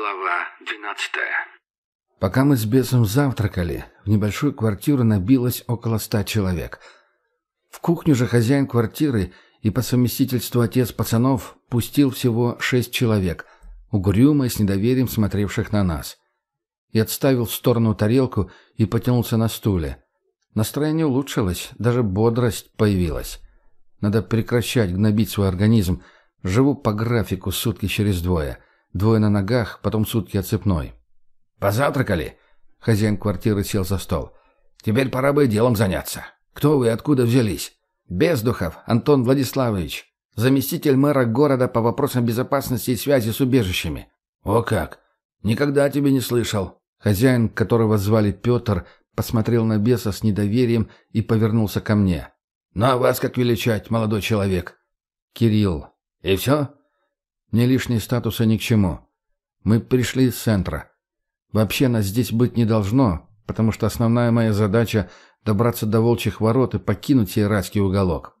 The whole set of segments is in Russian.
Глава двенадцатая. Пока мы с бесом завтракали, в небольшую квартиру набилось около ста человек. В кухню же хозяин квартиры и по совместительству отец пацанов пустил всего шесть человек, угрюмо и с недоверием смотревших на нас. И отставил в сторону тарелку и потянулся на стуле. Настроение улучшилось, даже бодрость появилась. Надо прекращать гнобить свой организм. Живу по графику сутки через двое — Двое на ногах, потом сутки отцепной. «Позавтракали?» Хозяин квартиры сел за стол. «Теперь пора бы делом заняться. Кто вы и откуда взялись?» «Бездухов Антон Владиславович, заместитель мэра города по вопросам безопасности и связи с убежищами». «О как! Никогда о тебе не слышал». Хозяин, которого звали Петр, посмотрел на беса с недоверием и повернулся ко мне. «Ну а вас как величать, молодой человек?» «Кирилл». «И все?» Мне лишние статусы ни к чему. Мы пришли из центра. Вообще нас здесь быть не должно, потому что основная моя задача — добраться до волчьих ворот и покинуть сей райский уголок.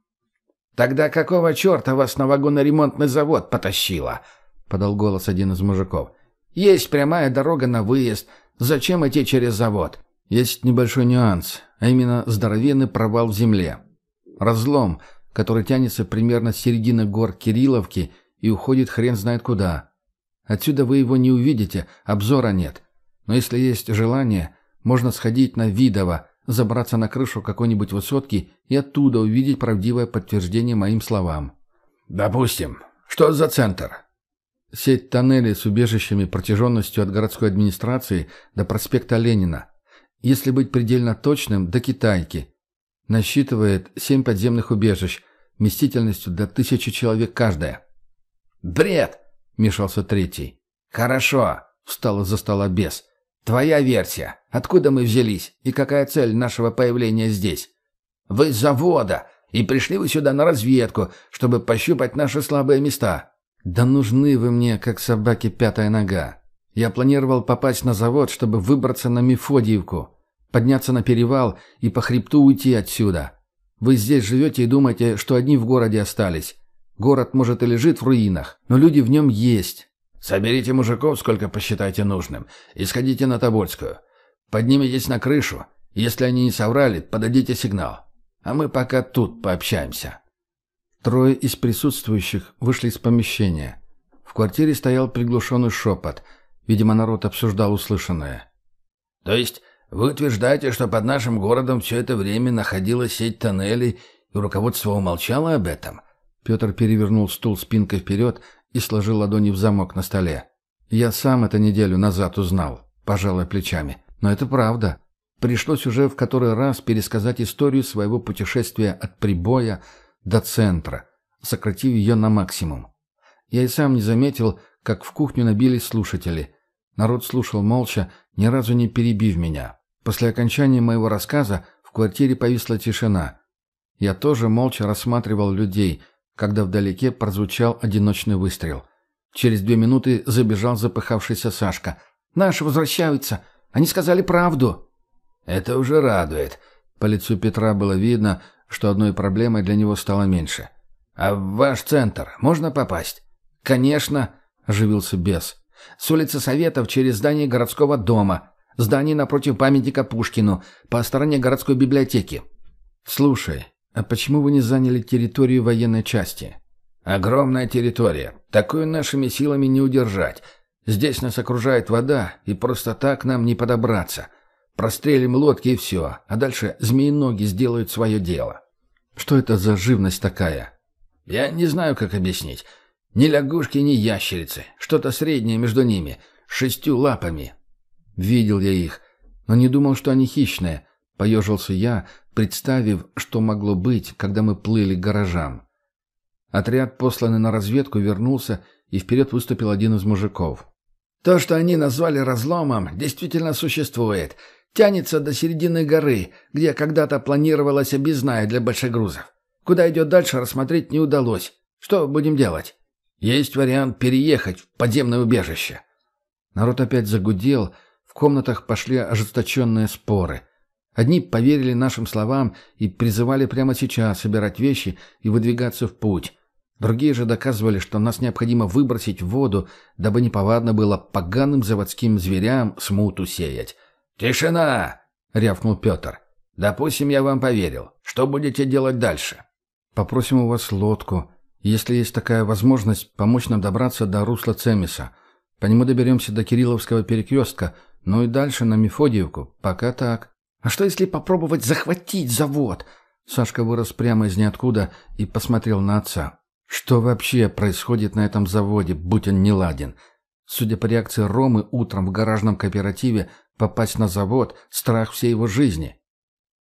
«Тогда какого черта вас на вагоноремонтный завод потащило?» — подал голос один из мужиков. «Есть прямая дорога на выезд. Зачем идти через завод?» Есть небольшой нюанс, а именно здоровенный провал в земле. Разлом, который тянется примерно с середины гор Кирилловки и уходит хрен знает куда. Отсюда вы его не увидите, обзора нет. Но если есть желание, можно сходить на Видово, забраться на крышу какой-нибудь высотки и оттуда увидеть правдивое подтверждение моим словам. «Допустим. Что за центр?» Сеть тоннелей с убежищами протяженностью от городской администрации до проспекта Ленина. Если быть предельно точным, до Китайки. Насчитывает семь подземных убежищ, вместительностью до тысячи человек каждое. «Бред!» — мешался третий. «Хорошо!» — встал из-за стола бес. «Твоя версия. Откуда мы взялись? И какая цель нашего появления здесь?» «Вы с завода, и пришли вы сюда на разведку, чтобы пощупать наши слабые места». «Да нужны вы мне, как собаке пятая нога. Я планировал попасть на завод, чтобы выбраться на Мефодиевку, подняться на перевал и по хребту уйти отсюда. Вы здесь живете и думаете, что одни в городе остались. Город, может, и лежит в руинах, но люди в нем есть. Соберите мужиков, сколько посчитаете нужным, и сходите на Тобольскую. Поднимитесь на крышу. Если они не соврали, подадите сигнал. А мы пока тут пообщаемся». Трое из присутствующих вышли из помещения. В квартире стоял приглушенный шепот. Видимо, народ обсуждал услышанное. «То есть вы утверждаете, что под нашим городом все это время находилась сеть тоннелей, и руководство умолчало об этом?» Петр перевернул стул спинкой вперед и сложил ладони в замок на столе. «Я сам это неделю назад узнал», – пожалуй плечами. «Но это правда. Пришлось уже в который раз пересказать историю своего путешествия от прибоя до центра, сократив ее на максимум. Я и сам не заметил, как в кухню набились слушатели. Народ слушал молча, ни разу не перебив меня. После окончания моего рассказа в квартире повисла тишина. Я тоже молча рассматривал людей – когда вдалеке прозвучал одиночный выстрел. Через две минуты забежал запыхавшийся Сашка. «Наши возвращаются! Они сказали правду!» «Это уже радует!» По лицу Петра было видно, что одной проблемой для него стало меньше. «А в ваш центр можно попасть?» «Конечно!» – оживился бес. «С улицы Советов через здание городского дома. Здание напротив памятника Пушкину, по стороне городской библиотеки». «Слушай, «А почему вы не заняли территорию военной части?» «Огромная территория. Такую нашими силами не удержать. Здесь нас окружает вода, и просто так нам не подобраться. Прострелим лодки и все, а дальше змеи-ноги сделают свое дело». «Что это за живность такая?» «Я не знаю, как объяснить. Ни лягушки, ни ящерицы. Что-то среднее между ними. Шестью лапами». «Видел я их, но не думал, что они хищные. Поежился я, представив, что могло быть, когда мы плыли к гаражам. Отряд, посланный на разведку, вернулся, и вперед выступил один из мужиков. «То, что они назвали разломом, действительно существует. Тянется до середины горы, где когда-то планировалась объездная для большегрузов. Куда идет дальше, рассмотреть не удалось. Что будем делать? Есть вариант переехать в подземное убежище». Народ опять загудел, в комнатах пошли ожесточенные споры – Одни поверили нашим словам и призывали прямо сейчас собирать вещи и выдвигаться в путь. Другие же доказывали, что нас необходимо выбросить в воду, дабы неповадно было поганым заводским зверям смуту сеять. «Тишина!» — рявкнул Петр. «Допустим, я вам поверил. Что будете делать дальше?» «Попросим у вас лодку. Если есть такая возможность, помочь нам добраться до русла Цемиса. По нему доберемся до Кирилловского перекрестка, ну и дальше на Мефодиевку. Пока так». «А что, если попробовать захватить завод?» Сашка вырос прямо из ниоткуда и посмотрел на отца. Что вообще происходит на этом заводе, будь он не ладен? Судя по реакции Ромы утром в гаражном кооперативе, попасть на завод – страх всей его жизни.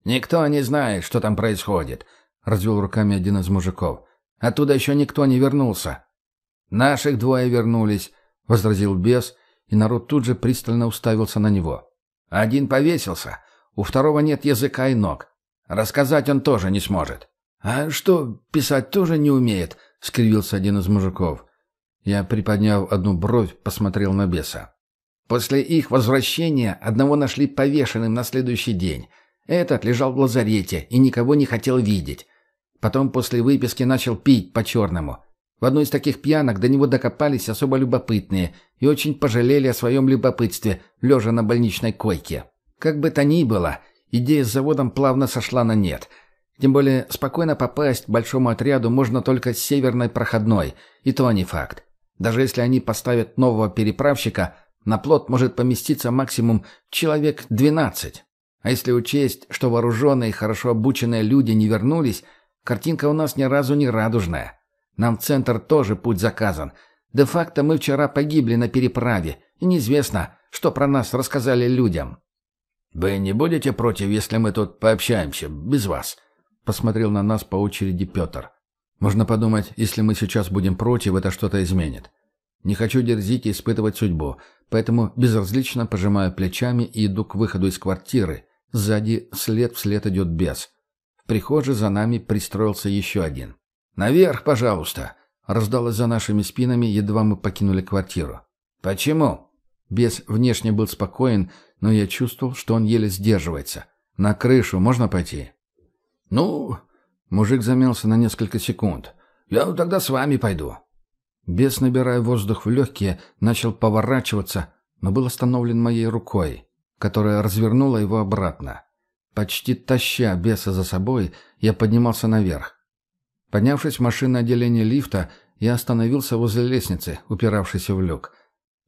«Никто не знает, что там происходит», – развел руками один из мужиков. «Оттуда еще никто не вернулся». «Наших двое вернулись», – возразил бес, и народ тут же пристально уставился на него. «Один повесился, у второго нет языка и ног. Рассказать он тоже не сможет». «А что, писать тоже не умеет?» — скривился один из мужиков. Я, приподняв одну бровь, посмотрел на беса. После их возвращения одного нашли повешенным на следующий день. Этот лежал в лазарете и никого не хотел видеть. Потом после выписки начал пить по-черному. В одной из таких пьянок до него докопались особо любопытные и очень пожалели о своем любопытстве, лежа на больничной койке. Как бы то ни было, идея с заводом плавно сошла на нет — тем более спокойно попасть большому отряду можно только с северной проходной, и то не факт. Даже если они поставят нового переправщика, на плот может поместиться максимум человек 12. А если учесть, что вооруженные и хорошо обученные люди не вернулись, картинка у нас ни разу не радужная. Нам в центр тоже путь заказан. Де-факто мы вчера погибли на переправе, и неизвестно, что про нас рассказали людям. «Вы не будете против, если мы тут пообщаемся, без вас?» Посмотрел на нас по очереди Петр. Можно подумать, если мы сейчас будем против, это что-то изменит. Не хочу дерзить и испытывать судьбу, поэтому безразлично пожимаю плечами и иду к выходу из квартиры. Сзади след вслед идет бес. В прихожей за нами пристроился еще один. «Наверх, пожалуйста!» раздалось за нашими спинами, едва мы покинули квартиру. «Почему?» Бес внешне был спокоен, но я чувствовал, что он еле сдерживается. «На крышу можно пойти?» «Ну...» — мужик замялся на несколько секунд. «Я тогда с вами пойду». Бес, набирая воздух в легкие, начал поворачиваться, но был остановлен моей рукой, которая развернула его обратно. Почти таща беса за собой, я поднимался наверх. Поднявшись в машинное отделение лифта, я остановился возле лестницы, упиравшейся в люк.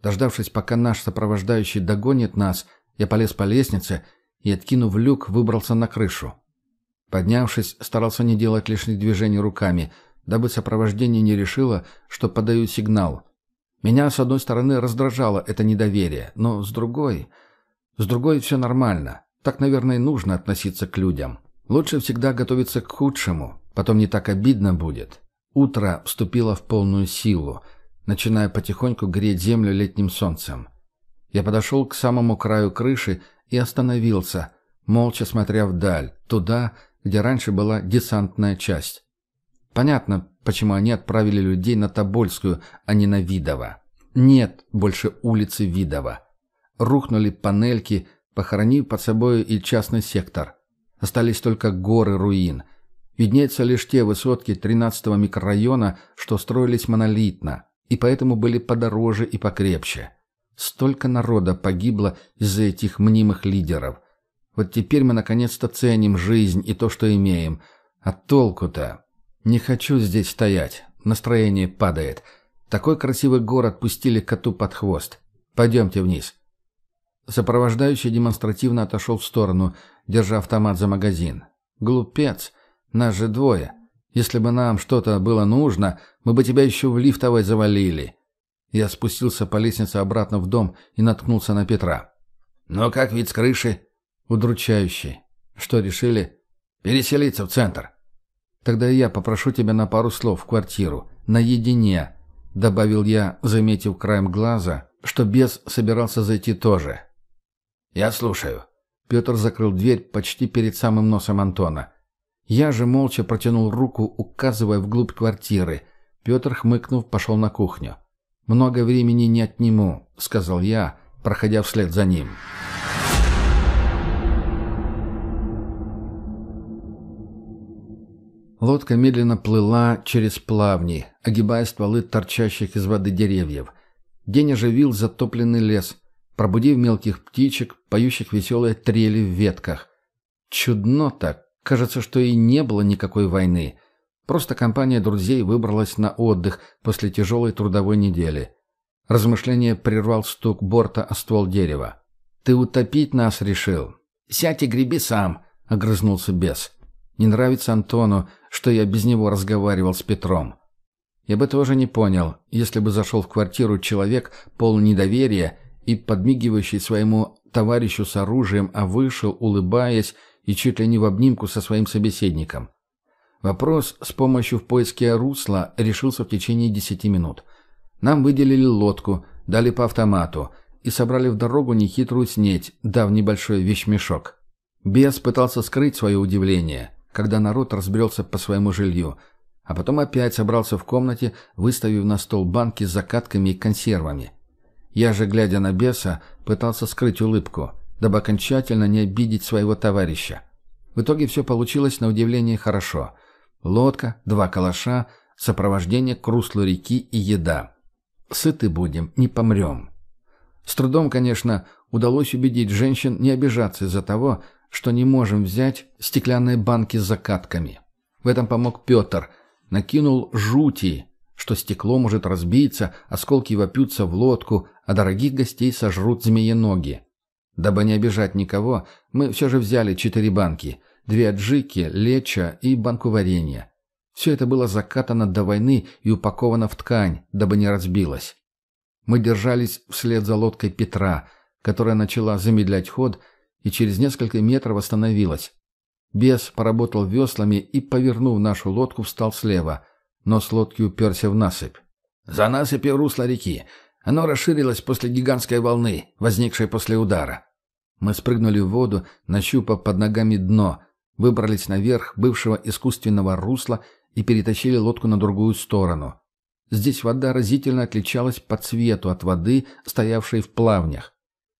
Дождавшись, пока наш сопровождающий догонит нас, я полез по лестнице и, откинув люк, выбрался на крышу. Поднявшись, старался не делать лишних движений руками, дабы сопровождение не решило, что подаю сигнал. Меня, с одной стороны, раздражало это недоверие, но с другой... С другой все нормально. Так, наверное, нужно относиться к людям. Лучше всегда готовиться к худшему, потом не так обидно будет. Утро вступило в полную силу, начиная потихоньку греть землю летним солнцем. Я подошел к самому краю крыши и остановился, молча смотря вдаль, туда, где раньше была десантная часть. Понятно, почему они отправили людей на Тобольскую, а не на Видово. Нет больше улицы Видова. Рухнули панельки, похоронив под собой и частный сектор. Остались только горы руин. Виднеются лишь те высотки 13-го микрорайона, что строились монолитно, и поэтому были подороже и покрепче. Столько народа погибло из-за этих мнимых лидеров – вот теперь мы наконец-то ценим жизнь и то, что имеем. А толку-то? Не хочу здесь стоять. Настроение падает. Такой красивый город пустили коту под хвост. Пойдемте вниз. Сопровождающий демонстративно отошел в сторону, держа автомат за магазин. Глупец. Нас же двое. Если бы нам что-то было нужно, мы бы тебя еще в лифтовой завалили. Я спустился по лестнице обратно в дом и наткнулся на Петра. «Ну как вид с крыши?» Удручающий. Что решили? Переселиться в центр. Тогда я попрошу тебя на пару слов в квартиру. Наедине. Добавил я, заметив краем глаза, что бес собирался зайти тоже. Я слушаю. Петр закрыл дверь почти перед самым носом Антона. Я же молча протянул руку, указывая вглубь квартиры. Петр, хмыкнув, пошел на кухню. «Много времени не отниму», — сказал я, проходя вслед за ним. Лодка медленно плыла через плавни, огибая стволы торчащих из воды деревьев. День оживил затопленный лес, пробудив мелких птичек, поющих веселые трели в ветках. Чудно так. Кажется, что и не было никакой войны. Просто компания друзей выбралась на отдых после тяжелой трудовой недели. Размышление прервал стук борта о ствол дерева. «Ты утопить нас решил?» «Сядь и греби сам», — огрызнулся бес. «Не нравится Антону, что я без него разговаривал с Петром. Я бы тоже не понял, если бы зашел в квартиру человек, полный недоверия и подмигивающий своему товарищу с оружием, а вышел, улыбаясь и чуть ли не в обнимку со своим собеседником. Вопрос с помощью в поиске русла решился в течение десяти минут. Нам выделили лодку, дали по автомату и собрали в дорогу нехитрую снеть, дав небольшой вещмешок. Бес пытался скрыть свое удивление, когда народ разбрелся по своему жилью, а потом опять собрался в комнате, выставив на стол банки с закатками и консервами. Я же, глядя на беса, пытался скрыть улыбку, дабы окончательно не обидеть своего товарища. В итоге все получилось на удивление хорошо. Лодка, два калаша, сопровождение к руслу реки и еда. Сыты будем, не помрем. С трудом, конечно, удалось убедить женщин не обижаться из-за того, что не можем взять стеклянные банки с закатками. В этом помог Петр. Накинул жути, что стекло может разбиться, осколки вопьются в лодку, а дорогих гостей сожрут змееноги. Дабы не обижать никого, мы все же взяли четыре банки, две аджики, леча и банку варенья. Все это было закатано до войны и упаковано в ткань, дабы не разбилось. Мы держались вслед за лодкой Петра, которая начала замедлять ход и через несколько метров остановилась. Бес поработал веслами и, повернув нашу лодку, встал слева, но с лодки уперся в насыпь. «За насыпью русла реки. Оно расширилось после гигантской волны, возникшей после удара. Мы спрыгнули в воду, нащупав под ногами дно, выбрались наверх бывшего искусственного русла и перетащили лодку на другую сторону. Здесь вода разительно отличалась по цвету от воды, стоявшей в плавнях.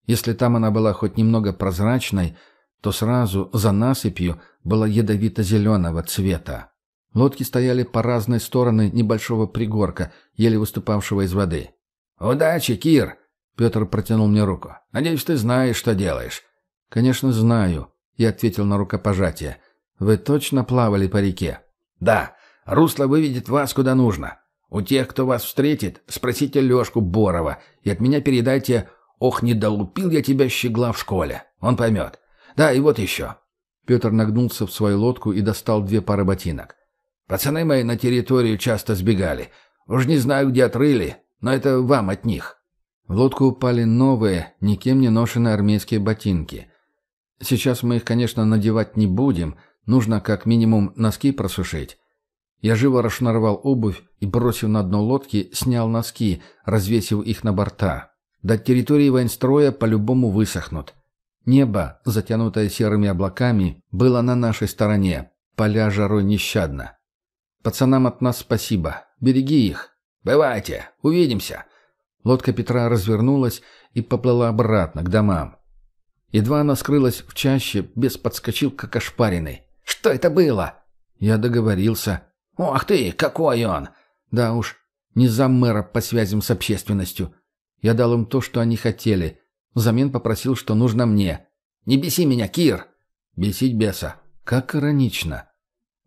Если там она была хоть немного прозрачной, то сразу за насыпью была ядовито-зеленого цвета. Лодки стояли по разные стороны небольшого пригорка, еле выступавшего из воды. «Удачи, Кир!» — Петр протянул мне руку. «Надеюсь, ты знаешь, что делаешь». «Конечно, знаю», — я ответил на рукопожатие. «Вы точно плавали по реке?» «Да. Русло выведет вас куда нужно. У тех, кто вас встретит, спросите Лешку Борова и от меня передайте «Ох, не долупил я тебя, щегла, в школе». Он поймет. Да, и вот еще». Петр нагнулся в свою лодку и достал две пары ботинок. «Пацаны мои на территорию часто сбегали. Уж не знаю, где отрыли, но это вам от них». В лодку упали новые, никем не ношенные армейские ботинки. Сейчас мы их, конечно, надевать не будем, нужно как минимум носки просушить. Я живо расшнуровал обувь и, бросив на дно лодки, снял носки, развесив их на борта. До территории военстроя по-любому высохнут. Небо, затянутое серыми облаками, было на нашей стороне. Поля жарой нещадно. Пацанам от нас спасибо. Береги их. «Бывайте, увидимся». Лодка Петра развернулась и поплыла обратно, к домам. Едва она скрылась в чаще, бес подскочил, как ошпаренный. «Что это было?» Я договорился. «Ох ты, какой он!» «Да уж, не зам мэра по связям с общественностью. Я дал им то, что они хотели. Взамен попросил, что нужно мне. Не беси меня, Кир!» «Бесить беса. Как иронично!»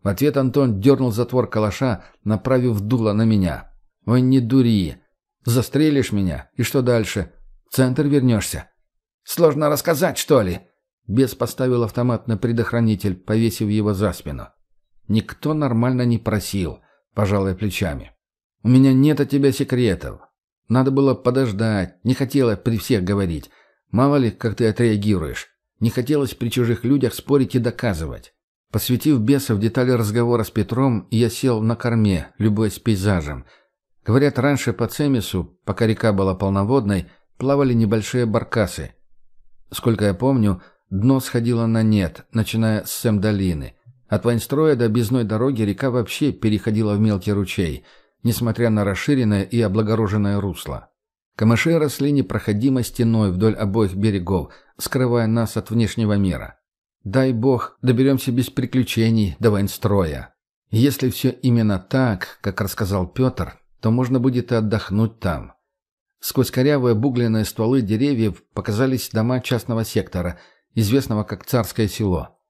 В ответ Антон дернул затвор калаша, направив дуло на меня. «Ой, не дури. Застрелишь меня, и что дальше? В центр вернешься?» «Сложно рассказать, что ли?» Бес поставил автомат на предохранитель, повесив его за спину. «Никто нормально не просил», — пожалуй плечами. «У меня нет от тебя секретов. Надо было подождать, не хотела при всех говорить. Мало ли, как ты отреагируешь. Не хотелось при чужих людях спорить и доказывать. Посвятив беса в детали разговора с Петром, я сел на корме, любуясь пейзажем — Говорят, раньше по Цемису, пока река была полноводной, плавали небольшие баркасы. Сколько я помню, дно сходило на нет, начиная с Сэм-долины. От Вайнстроя до объездной дороги река вообще переходила в мелкий ручей, несмотря на расширенное и облагороженное русло. Камыши росли непроходимой стеной вдоль обоих берегов, скрывая нас от внешнего мира. Дай бог, доберемся без приключений до Вайнстроя. Если все именно так, как рассказал Петр, то можно будет и отдохнуть там. Сквозь корявые обугленные стволы деревьев показались дома частного сектора, известного как Царское село.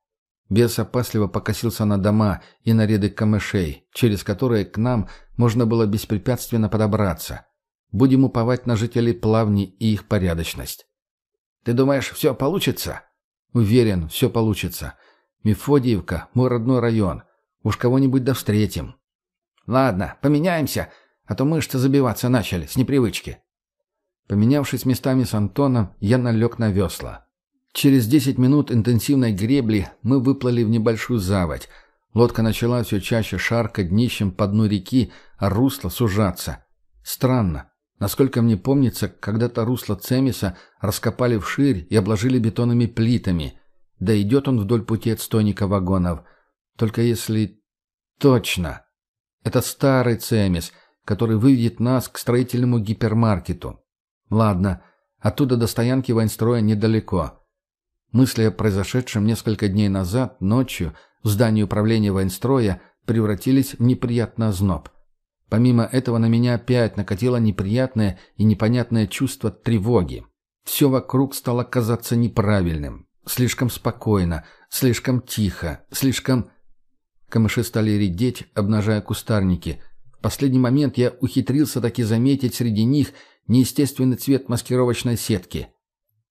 Бес опасливо покосился на дома и на ряды камышей, через которые к нам можно было беспрепятственно подобраться. Будем уповать на жителей Плавни и их порядочность. «Ты думаешь, все получится?» «Уверен, все получится. Мефодиевка – мой родной район. Уж кого-нибудь да встретим». «Ладно, поменяемся, а то мышцы забиваться начали с непривычки». Поменявшись местами с Антоном, я налег на весла. Через десять минут интенсивной гребли мы выплыли в небольшую заводь. Лодка начала все чаще шаркать днищем по дну реки, а русло сужаться. Странно. Насколько мне помнится, когда-то русло Цемиса раскопали вширь и обложили бетонными плитами. Да идет он вдоль пути отстойника вагонов. Только если... Точно. Это старый Цемис, который выведет нас к строительному гипермаркету. Ладно, оттуда до стоянки военстроя недалеко. Мысли о произошедшем несколько дней назад, ночью, в здании управления военстроя, превратились в неприятный озноб. Помимо этого на меня опять накатило неприятное и непонятное чувство тревоги. Все вокруг стало казаться неправильным. Слишком спокойно, слишком тихо, слишком... Камыши стали редеть, обнажая кустарники. В последний момент я ухитрился таки заметить среди них неестественный цвет маскировочной сетки.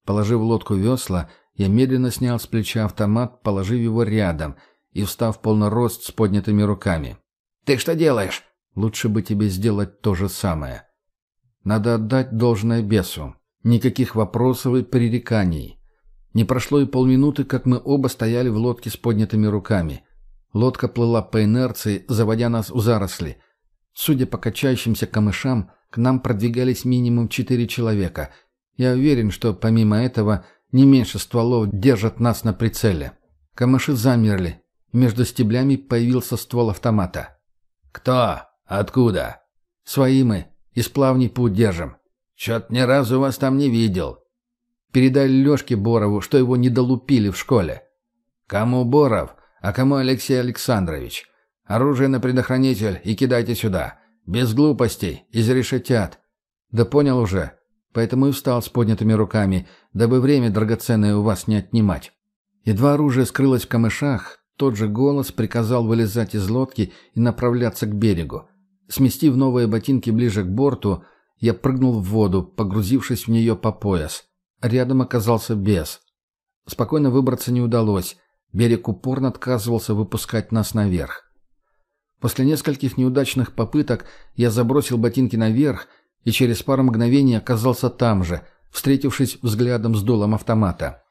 Положив в лодку весла, я медленно снял с плеча автомат, положив его рядом и встав в полный рост с поднятыми руками. «Ты что делаешь?» «Лучше бы тебе сделать то же самое. Надо отдать должное бесу. Никаких вопросов и пререканий. Не прошло и полминуты, как мы оба стояли в лодке с поднятыми руками. Лодка плыла по инерции, заводя нас в заросли. Судя по качающимся камышам, к нам продвигались минимум четыре человека. Я уверен, что помимо этого не меньше стволов держат нас на прицеле. Камыши замерли. Между стеблями появился ствол автомата. «Кто? Откуда?» «Свои мы. Из плавней путь держим». «Чё-то ни разу вас там не видел». Передай Лёшке Борову, что его не долупили в школе. «Кому Боров, а кому Алексей Александрович? Оружие на предохранитель и кидайте сюда. Без глупостей, изрешетят». «Да понял уже. Поэтому и встал с поднятыми руками, дабы время драгоценное у вас не отнимать». Едва оружие скрылось в камышах, тот же голос приказал вылезать из лодки и направляться к берегу. Сместив новые ботинки ближе к борту, я прыгнул в воду, погрузившись в нее по пояс. Рядом оказался бес. Спокойно выбраться не удалось. Берег упорно отказывался выпускать нас наверх. После нескольких неудачных попыток я забросил ботинки наверх и через пару мгновений оказался там же, встретившись взглядом с дулом автомата.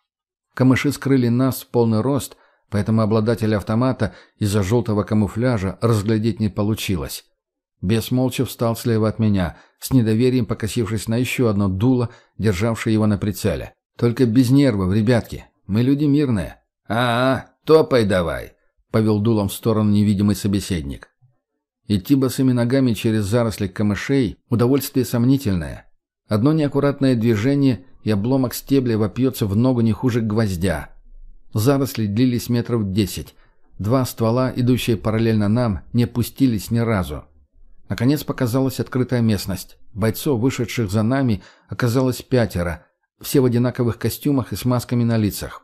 Камыши скрыли нас в полный рост, поэтому обладателя автомата из-за желтого камуфляжа разглядеть не получилось. Бес молча встал слева от меня, с недоверием покосившись на еще одно дуло, державшее его на прицеле. «Только без нервов, ребятки. Мы люди мирные». «А, -а топай давай», — повел дулом в сторону невидимый собеседник. Идти босыми ногами через заросли камышей — удовольствие сомнительное. Одно неаккуратное движение, и обломок стебля вопьется в ногу не хуже гвоздя. Заросли длились метров десять. Два ствола, идущие параллельно нам, не опустились ни разу. Наконец показалась открытая местность. Бойцов, вышедших за нами, оказалось пятеро. Все в одинаковых костюмах и с масками на лицах.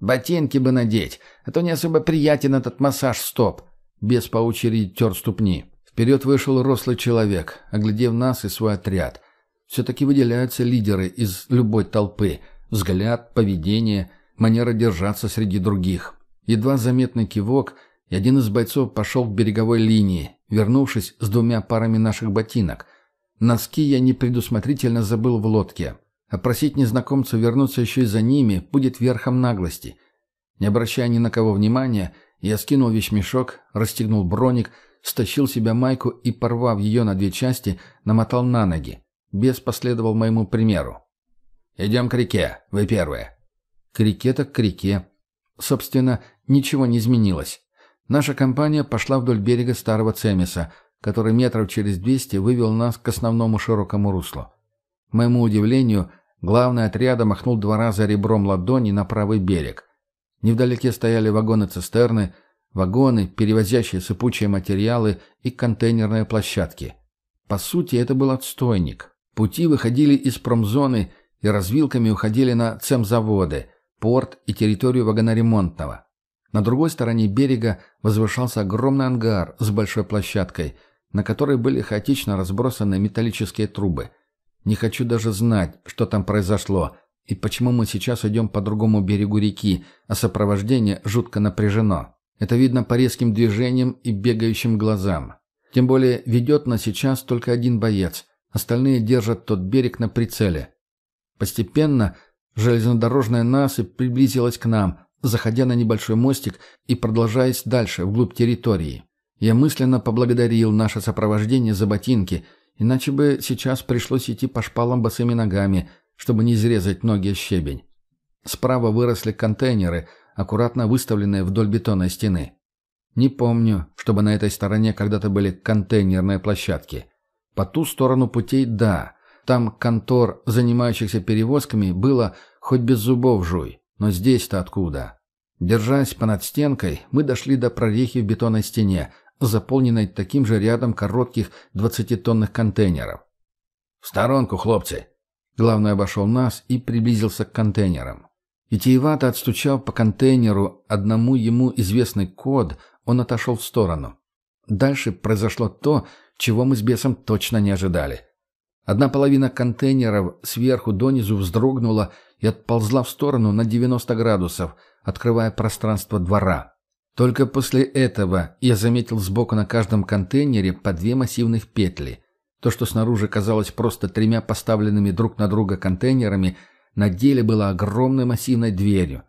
«Ботинки бы надеть, а то не особо приятен этот массаж стоп». Без по очереди тер ступни. Вперед вышел рослый человек, оглядев нас и свой отряд. Все-таки выделяются лидеры из любой толпы. Взгляд, поведение, манера держаться среди других. Едва заметный кивок, и один из бойцов пошел к береговой линии, вернувшись с двумя парами наших ботинок. Носки я непредусмотрительно забыл в лодке. А просить незнакомца вернуться еще и за ними будет верхом наглости. Не обращая ни на кого внимания, я скинул вещмешок, расстегнул броник, стащил себя майку и, порвав ее на две части, намотал на ноги. Бес последовал моему примеру. «Идем к реке. Вы первые». К реке так к реке. Собственно, ничего не изменилось. Наша компания пошла вдоль берега старого Цемиса, который метров через двести вывел нас к основному широкому руслу. К моему удивлению, главный отряда махнул два раза ребром ладони на правый берег. Невдалеке стояли вагоны-цистерны, вагоны, перевозящие сыпучие материалы и контейнерные площадки. По сути, это был отстойник. Пути выходили из промзоны и развилками уходили на цемзаводы, порт и территорию вагоноремонтного. На другой стороне берега возвышался огромный ангар с большой площадкой, на которой были хаотично разбросаны металлические трубы. Не хочу даже знать, что там произошло и почему мы сейчас идем по другому берегу реки, а сопровождение жутко напряжено. Это видно по резким движениям и бегающим глазам. Тем более ведет нас сейчас только один боец, остальные держат тот берег на прицеле. Постепенно железнодорожная насыпь приблизилась к нам, заходя на небольшой мостик и продолжаясь дальше, вглубь территории. Я мысленно поблагодарил наше сопровождение за ботинки, иначе бы сейчас пришлось идти по шпалам босыми ногами, чтобы не изрезать ноги щебень. Справа выросли контейнеры, аккуратно выставленные вдоль бетонной стены. Не помню, чтобы на этой стороне когда-то были контейнерные площадки. По ту сторону путей – да. Там контор, занимающихся перевозками, было хоть без зубов жуй. Но здесь-то откуда? Держась понад стенкой, мы дошли до прорехи в бетонной стене, заполненной таким же рядом коротких двадцатитонных контейнеров. «В сторонку, хлопцы!» Главный обошел нас и приблизился к контейнерам. Витиевато отстучав по контейнеру одному ему известный код, он отошел в сторону. Дальше произошло то, чего мы с бесом точно не ожидали. Одна половина контейнеров сверху донизу вздрогнула и отползла в сторону на 90 градусов, открывая пространство двора. Только после этого я заметил сбоку на каждом контейнере по две массивных петли. То, что снаружи казалось просто тремя поставленными друг на друга контейнерами, на деле было огромной массивной дверью.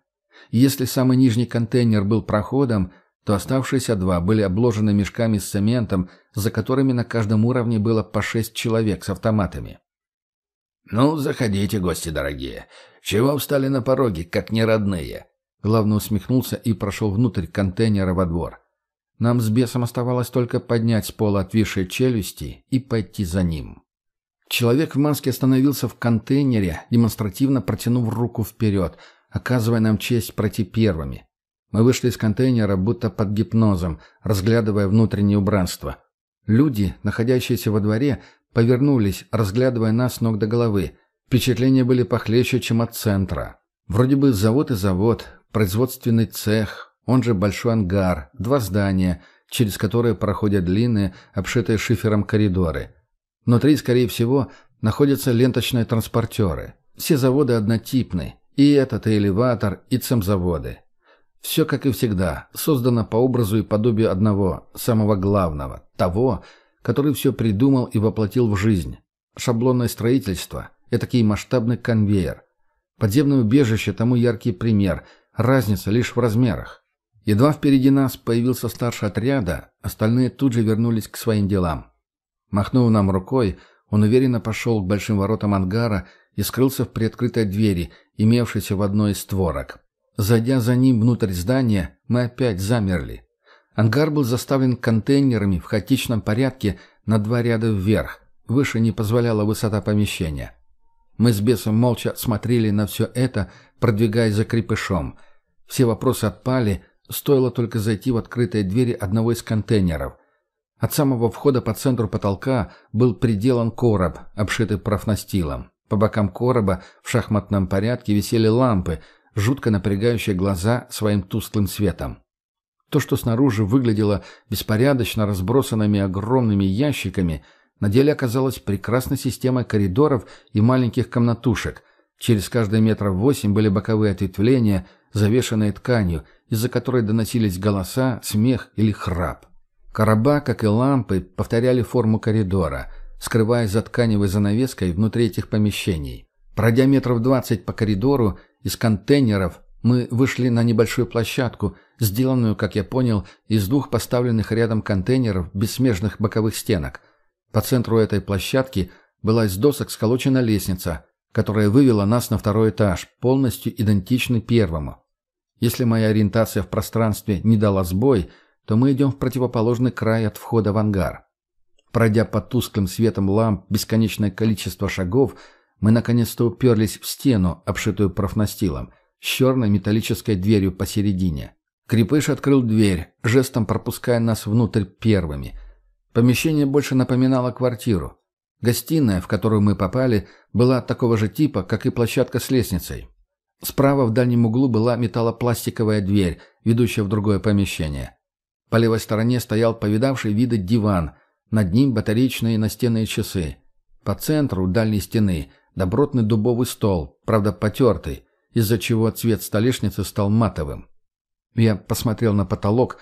если самый нижний контейнер был проходом, то оставшиеся два были обложены мешками с цементом, за которыми на каждом уровне было по шесть человек с автоматами. «Ну, заходите, гости дорогие. Чего встали на пороге, как неродные?» Главный усмехнулся и прошел внутрь контейнера во двор. Нам с бесом оставалось только поднять с пола отвисшие челюсти и пойти за ним. Человек в маске остановился в контейнере, демонстративно протянув руку вперед, оказывая нам честь пройти первыми. Мы вышли из контейнера, будто под гипнозом, разглядывая внутреннее убранство. Люди, находящиеся во дворе, повернулись, разглядывая нас с ног до головы. Впечатления были похлеще, чем от центра. Вроде бы завод и завод, производственный цех, он же большой ангар, два здания, через которые проходят длинные, обшитые шифером коридоры. Внутри, скорее всего, находятся ленточные транспортеры. Все заводы однотипны, и этот и элеватор, и цемзаводы. Все, как и всегда, создано по образу и подобию одного, самого главного, того, который все придумал и воплотил в жизнь. Шаблонное строительство – этакий масштабный конвейер. Подземное убежище тому яркий пример, разница лишь в размерах. Едва впереди нас появился старший отряда, остальные тут же вернулись к своим делам. Махнув нам рукой, он уверенно пошел к большим воротам ангара и скрылся в приоткрытой двери, имевшейся в одной из створок. Зайдя за ним внутрь здания, мы опять замерли. Ангар был заставлен контейнерами в хаотичном порядке на два ряда вверх. Выше не позволяла высота помещения. Мы с бесом молча смотрели на все это, продвигаясь за крепышом. Все вопросы отпали, стоило только зайти в открытые двери одного из контейнеров. От самого входа по центру потолка был приделан короб, обшитый профнастилом. По бокам короба в шахматном порядке висели лампы – жутко напрягающие глаза своим тусклым светом. То, что снаружи выглядело беспорядочно разбросанными огромными ящиками, на деле оказалось прекрасной системой коридоров и маленьких комнатушек. Через каждые метров восемь были боковые ответвления, завешенные тканью, из-за которой доносились голоса, смех или храп. Короба, как и лампы, повторяли форму коридора, скрываясь за тканевой занавеской внутри этих помещений. Пройдя метров двадцать по коридору, из контейнеров мы вышли на небольшую площадку, сделанную, как я понял, из двух поставленных рядом контейнеров бессмежных боковых стенок. По центру этой площадки была из досок сколочена лестница, которая вывела нас на второй этаж, полностью идентичный первому. Если моя ориентация в пространстве не дала сбой, то мы идем в противоположный край от входа в ангар. Пройдя под тусклым светом ламп бесконечное количество шагов, мы наконец-то уперлись в стену, обшитую профнастилом, с черной металлической дверью посередине. Крепыш открыл дверь, жестом пропуская нас внутрь первыми. Помещение больше напоминало квартиру. Гостиная, в которую мы попали, была такого же типа, как и площадка с лестницей. Справа в дальнем углу была металлопластиковая дверь, ведущая в другое помещение. По левой стороне стоял повидавший виды диван, над ним батареечные настенные часы. По центру дальней стены добротный дубовый стол, правда потертый, из-за чего цвет столешницы стал матовым. Я посмотрел на потолок.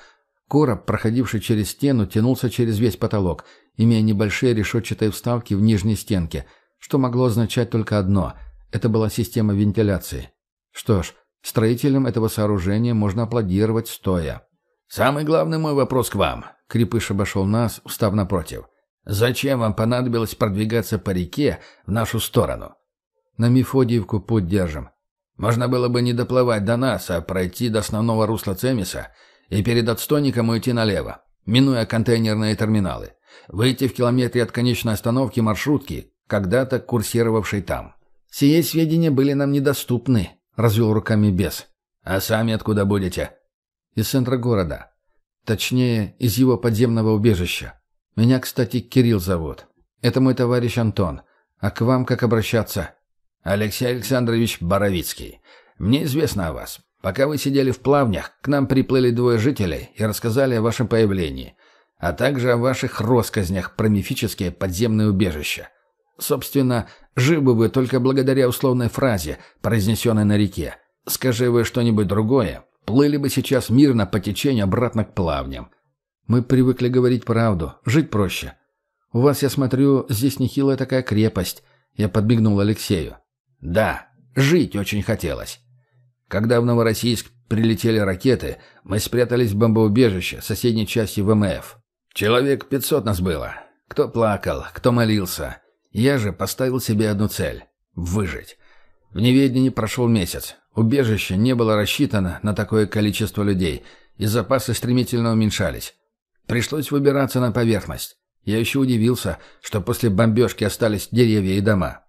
Короб, проходивший через стену, тянулся через весь потолок, имея небольшие решетчатые вставки в нижней стенке, что могло означать только одно – это была система вентиляции. Что ж, строителям этого сооружения можно аплодировать стоя. «Самый главный мой вопрос к вам», — Крепыш обошел нас, встав напротив. «Зачем вам понадобилось продвигаться по реке в нашу сторону?» «На Мефодиевку путь держим. Можно было бы не доплывать до нас, а пройти до основного русла Цемиса и перед отстойником уйти налево, минуя контейнерные терминалы. Выйти в километре от конечной остановки маршрутки, когда-то курсировавшей там. «Сие сведения были нам недоступны», — развел руками бес. «А сами откуда будете?» «Из центра города. Точнее, из его подземного убежища. Меня, кстати, Кирилл зовут. Это мой товарищ Антон. А к вам как обращаться?» «Алексей Александрович Боровицкий. Мне известно о вас. Пока вы сидели в плавнях, к нам приплыли двое жителей и рассказали о вашем появлении, а также о ваших россказнях про мифические подземные убежища. Собственно, живы вы только благодаря условной фразе, произнесенной на реке. Скажи вы что-нибудь другое, плыли бы сейчас мирно по течению обратно к плавням. Мы привыкли говорить правду, жить проще. У вас, я смотрю, здесь нехилая такая крепость. Я подбегнул Алексею. Да, жить очень хотелось. Когда в Новороссийск прилетели ракеты, мы спрятались в бомбоубежище соседней части ВМФ. Человек пятьсот нас было. Кто плакал, кто молился. Я же поставил себе одну цель — выжить. В неведении прошел месяц. Убежище не было рассчитано на такое количество людей, и запасы стремительно уменьшались. Пришлось выбираться на поверхность. Я еще удивился, что после бомбежки остались деревья и дома.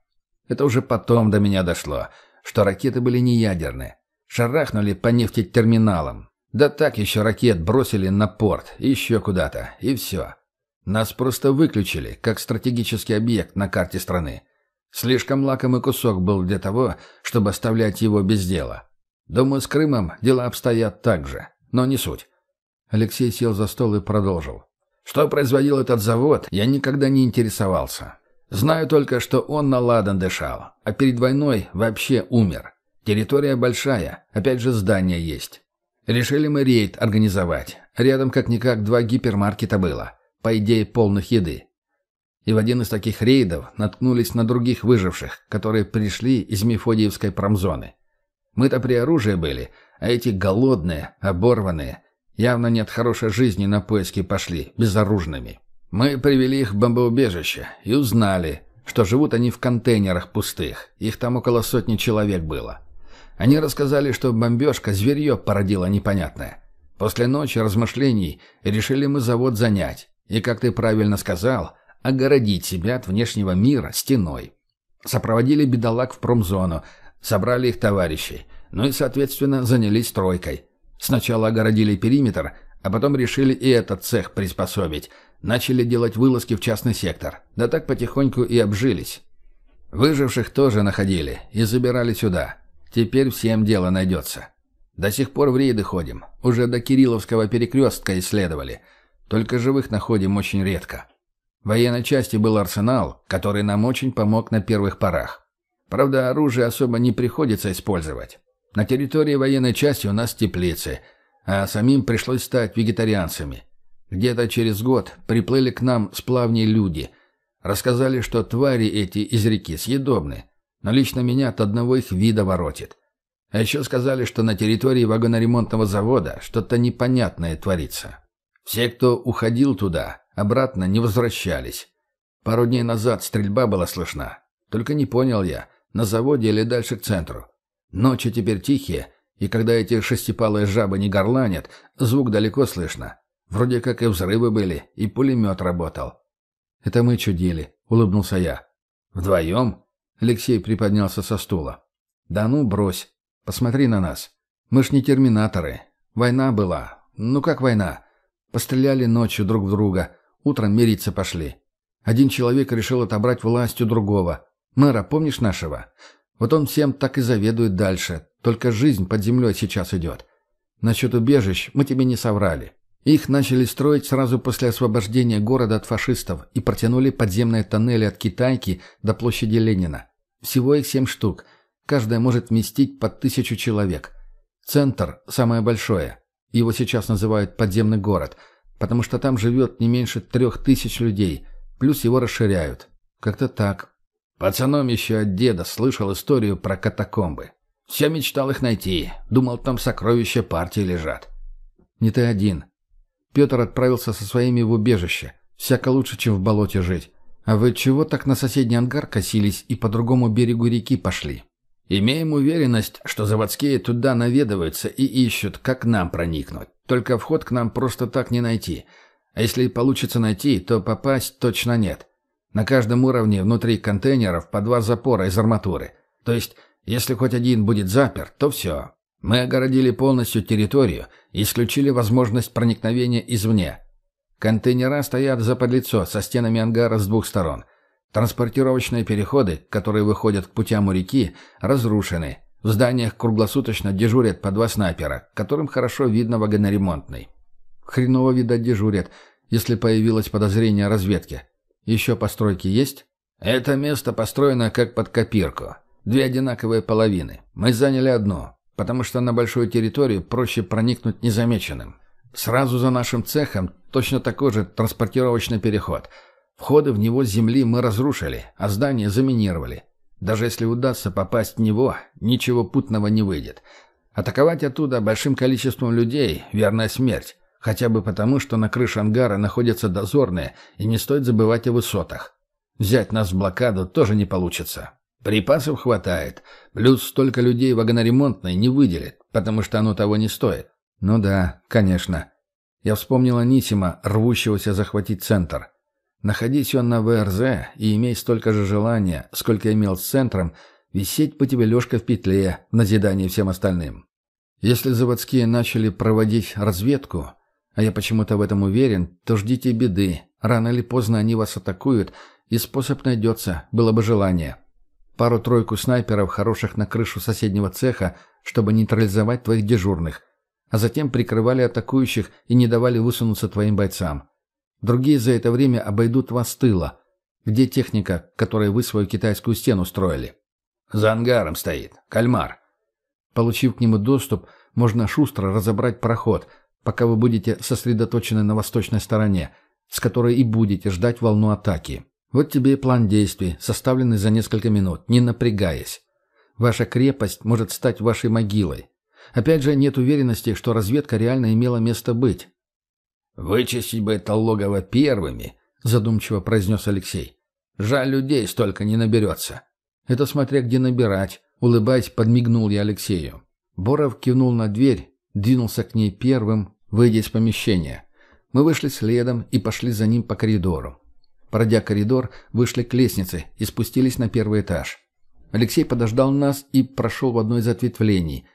Это уже потом до меня дошло, что ракеты были не ядерные. Шарахнули по нефтетерминалам. Да так еще ракет бросили на порт, еще куда-то, и все. Нас просто выключили, как стратегический объект на карте страны. Слишком лакомый кусок был для того, чтобы оставлять его без дела. Думаю, с Крымом дела обстоят так же, но не суть. Алексей сел за стол и продолжил. Что производил этот завод, я никогда не интересовался. Знаю только, что он на ладан дышал, а перед войной вообще умер. Территория большая, опять же здания есть. Решили мы рейд организовать. Рядом как-никак два гипермаркета было, по идее полных еды. И в один из таких рейдов наткнулись на других выживших, которые пришли из Мефодиевской промзоны. Мы-то при оружии были, а эти голодные, оборванные, явно не от хорошей жизни на поиски пошли, безоружными. Мы привели их в бомбоубежище и узнали, что живут они в контейнерах пустых. Их там около сотни человек было. Они рассказали, что бомбежка зверье породила непонятное. После ночи размышлений решили мы завод занять. И, как ты правильно сказал, огородить себя от внешнего мира стеной. Сопроводили бедолаг в промзону, собрали их товарищей, ну и, соответственно, занялись стройкой. Сначала огородили периметр, а потом решили и этот цех приспособить – Начали делать вылазки в частный сектор. Да так потихоньку и обжились. Выживших тоже находили и забирали сюда. Теперь всем дело найдется. До сих пор в рейды ходим. Уже до Кирилловского перекрестка исследовали. Только живых находим очень редко. В военной части был арсенал, который нам очень помог на первых порах. Правда, оружие особо не приходится использовать. На территории военной части у нас теплицы, а самим пришлось стать вегетарианцами. Где-то через год приплыли к нам сплавни люди. Рассказали, что твари эти из реки съедобны, но лично меня от одного их вида воротит. А еще сказали, что на территории вагоноремонтного завода что-то непонятное творится. Все, кто уходил туда, обратно не возвращались. Пару дней назад стрельба была слышна. Только не понял я, на заводе или дальше к центру. Ночи теперь тихие, и когда эти шестипалые жабы не горланят, звук далеко слышно. Вроде как и взрывы были, и пулемет работал. «Это мы чудили», — улыбнулся я. «Вдвоем?» — Алексей приподнялся со стула. «Да ну, брось. Посмотри на нас. Мы ж не терминаторы. Война была. Ну как война? Постреляли ночью друг в друга. Утром мириться пошли. Один человек решил отобрать власть у другого. Мэра, помнишь нашего? Вот он всем так и заведует дальше. Только жизнь под землей сейчас идет. Насчет убежищ мы тебе не соврали. Их начали строить сразу после освобождения города от фашистов и протянули подземные тоннели от Китайки до площади Ленина. Всего их семь штук. Каждая может вместить под тысячу человек. Центр – самое большое. Его сейчас называют подземный город, потому что там живет не меньше трех тысяч людей, плюс его расширяют. Как-то так. Пацаном еще от деда слышал историю про катакомбы. Все мечтал их найти. Думал, там сокровища партии лежат. Не ты один. Петр отправился со своими в убежище. Всяко лучше, чем в болоте жить. А вы чего так на соседний ангар косились и по другому берегу реки пошли? Имеем уверенность, что заводские туда наведываются и ищут, как нам проникнуть. Только вход к нам просто так не найти. А если и получится найти, то попасть точно нет. На каждом уровне внутри контейнеров по два запора из арматуры. То есть, если хоть один будет заперт, то все. Мы огородили полностью территорию и исключили возможность проникновения извне. Контейнера стоят за подлицо со стенами ангара с двух сторон. Транспортировочные переходы, которые выходят к путям у реки, разрушены. В зданиях круглосуточно дежурят по два снайпера, которым хорошо видно вагоноремонтный. Хреново, видать, дежурят, если появилось подозрение о разведке. Еще постройки есть? Это место построено как под копирку. Две одинаковые половины. Мы заняли одну, потому что на большую территорию проще проникнуть незамеченным. Сразу за нашим цехом точно такой же транспортировочный переход. Входы в него с земли мы разрушили, а здание заминировали. Даже если удастся попасть в него, ничего путного не выйдет. Атаковать оттуда большим количеством людей – верная смерть. Хотя бы потому, что на крыше ангара находятся дозорные, и не стоит забывать о высотах. Взять нас в блокаду тоже не получится. Припасов хватает, плюс столько людей вагоноремонтной не выделит, потому что оно того не стоит. Ну да, конечно. Я вспомнил Анисима, рвущегося захватить центр. Находись он на ВРЗ и имей столько же желания, сколько имел с центром, висеть по тебе Лешка в петле, в назидание всем остальным. Если заводские начали проводить разведку, а я почему-то в этом уверен, то ждите беды. Рано или поздно они вас атакуют, и способ найдется, было бы желание. Пару-тройку снайперов, хороших на крышу соседнего цеха, чтобы нейтрализовать твоих дежурных. А затем прикрывали атакующих и не давали высунуться твоим бойцам. Другие за это время обойдут вас с тыла. Где техника, которой вы свою китайскую стену строили? За ангаром стоит. Кальмар. Получив к нему доступ, можно шустро разобрать проход – пока вы будете сосредоточены на восточной стороне, с которой и будете ждать волну атаки. Вот тебе и план действий, составленный за несколько минут, не напрягаясь. Ваша крепость может стать вашей могилой. Опять же, нет уверенности, что разведка реально имела место быть. «Вычистить бы это логово первыми», — задумчиво произнес Алексей. «Жаль, людей столько не наберется». «Это смотря где набирать», — улыбаясь, подмигнул я Алексею. Боров кивнул на дверь, двинулся к ней первым, выйдя из помещения. Мы вышли следом и пошли за ним по коридору. Пройдя коридор, вышли к лестнице и спустились на первый этаж. Алексей подождал нас и прошел в одно из ответвлений.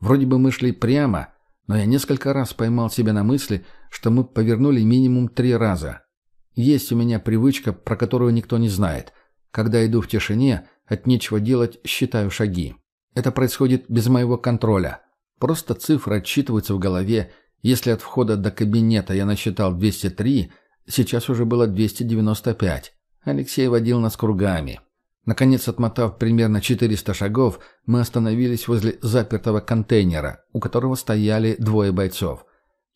Вроде бы мы шли прямо, но я несколько раз поймал себя на мысли, что мы повернули минимум три раза. Есть у меня привычка, про которую никто не знает. Когда иду в тишине, от нечего делать считаю шаги. Это происходит без моего контроля. Просто цифры отсчитываются в голове, если от входа до кабинета я насчитал 203, сейчас уже было 295. Алексей водил нас кругами. Наконец, отмотав примерно 400 шагов, мы остановились возле запертого контейнера, у которого стояли двое бойцов.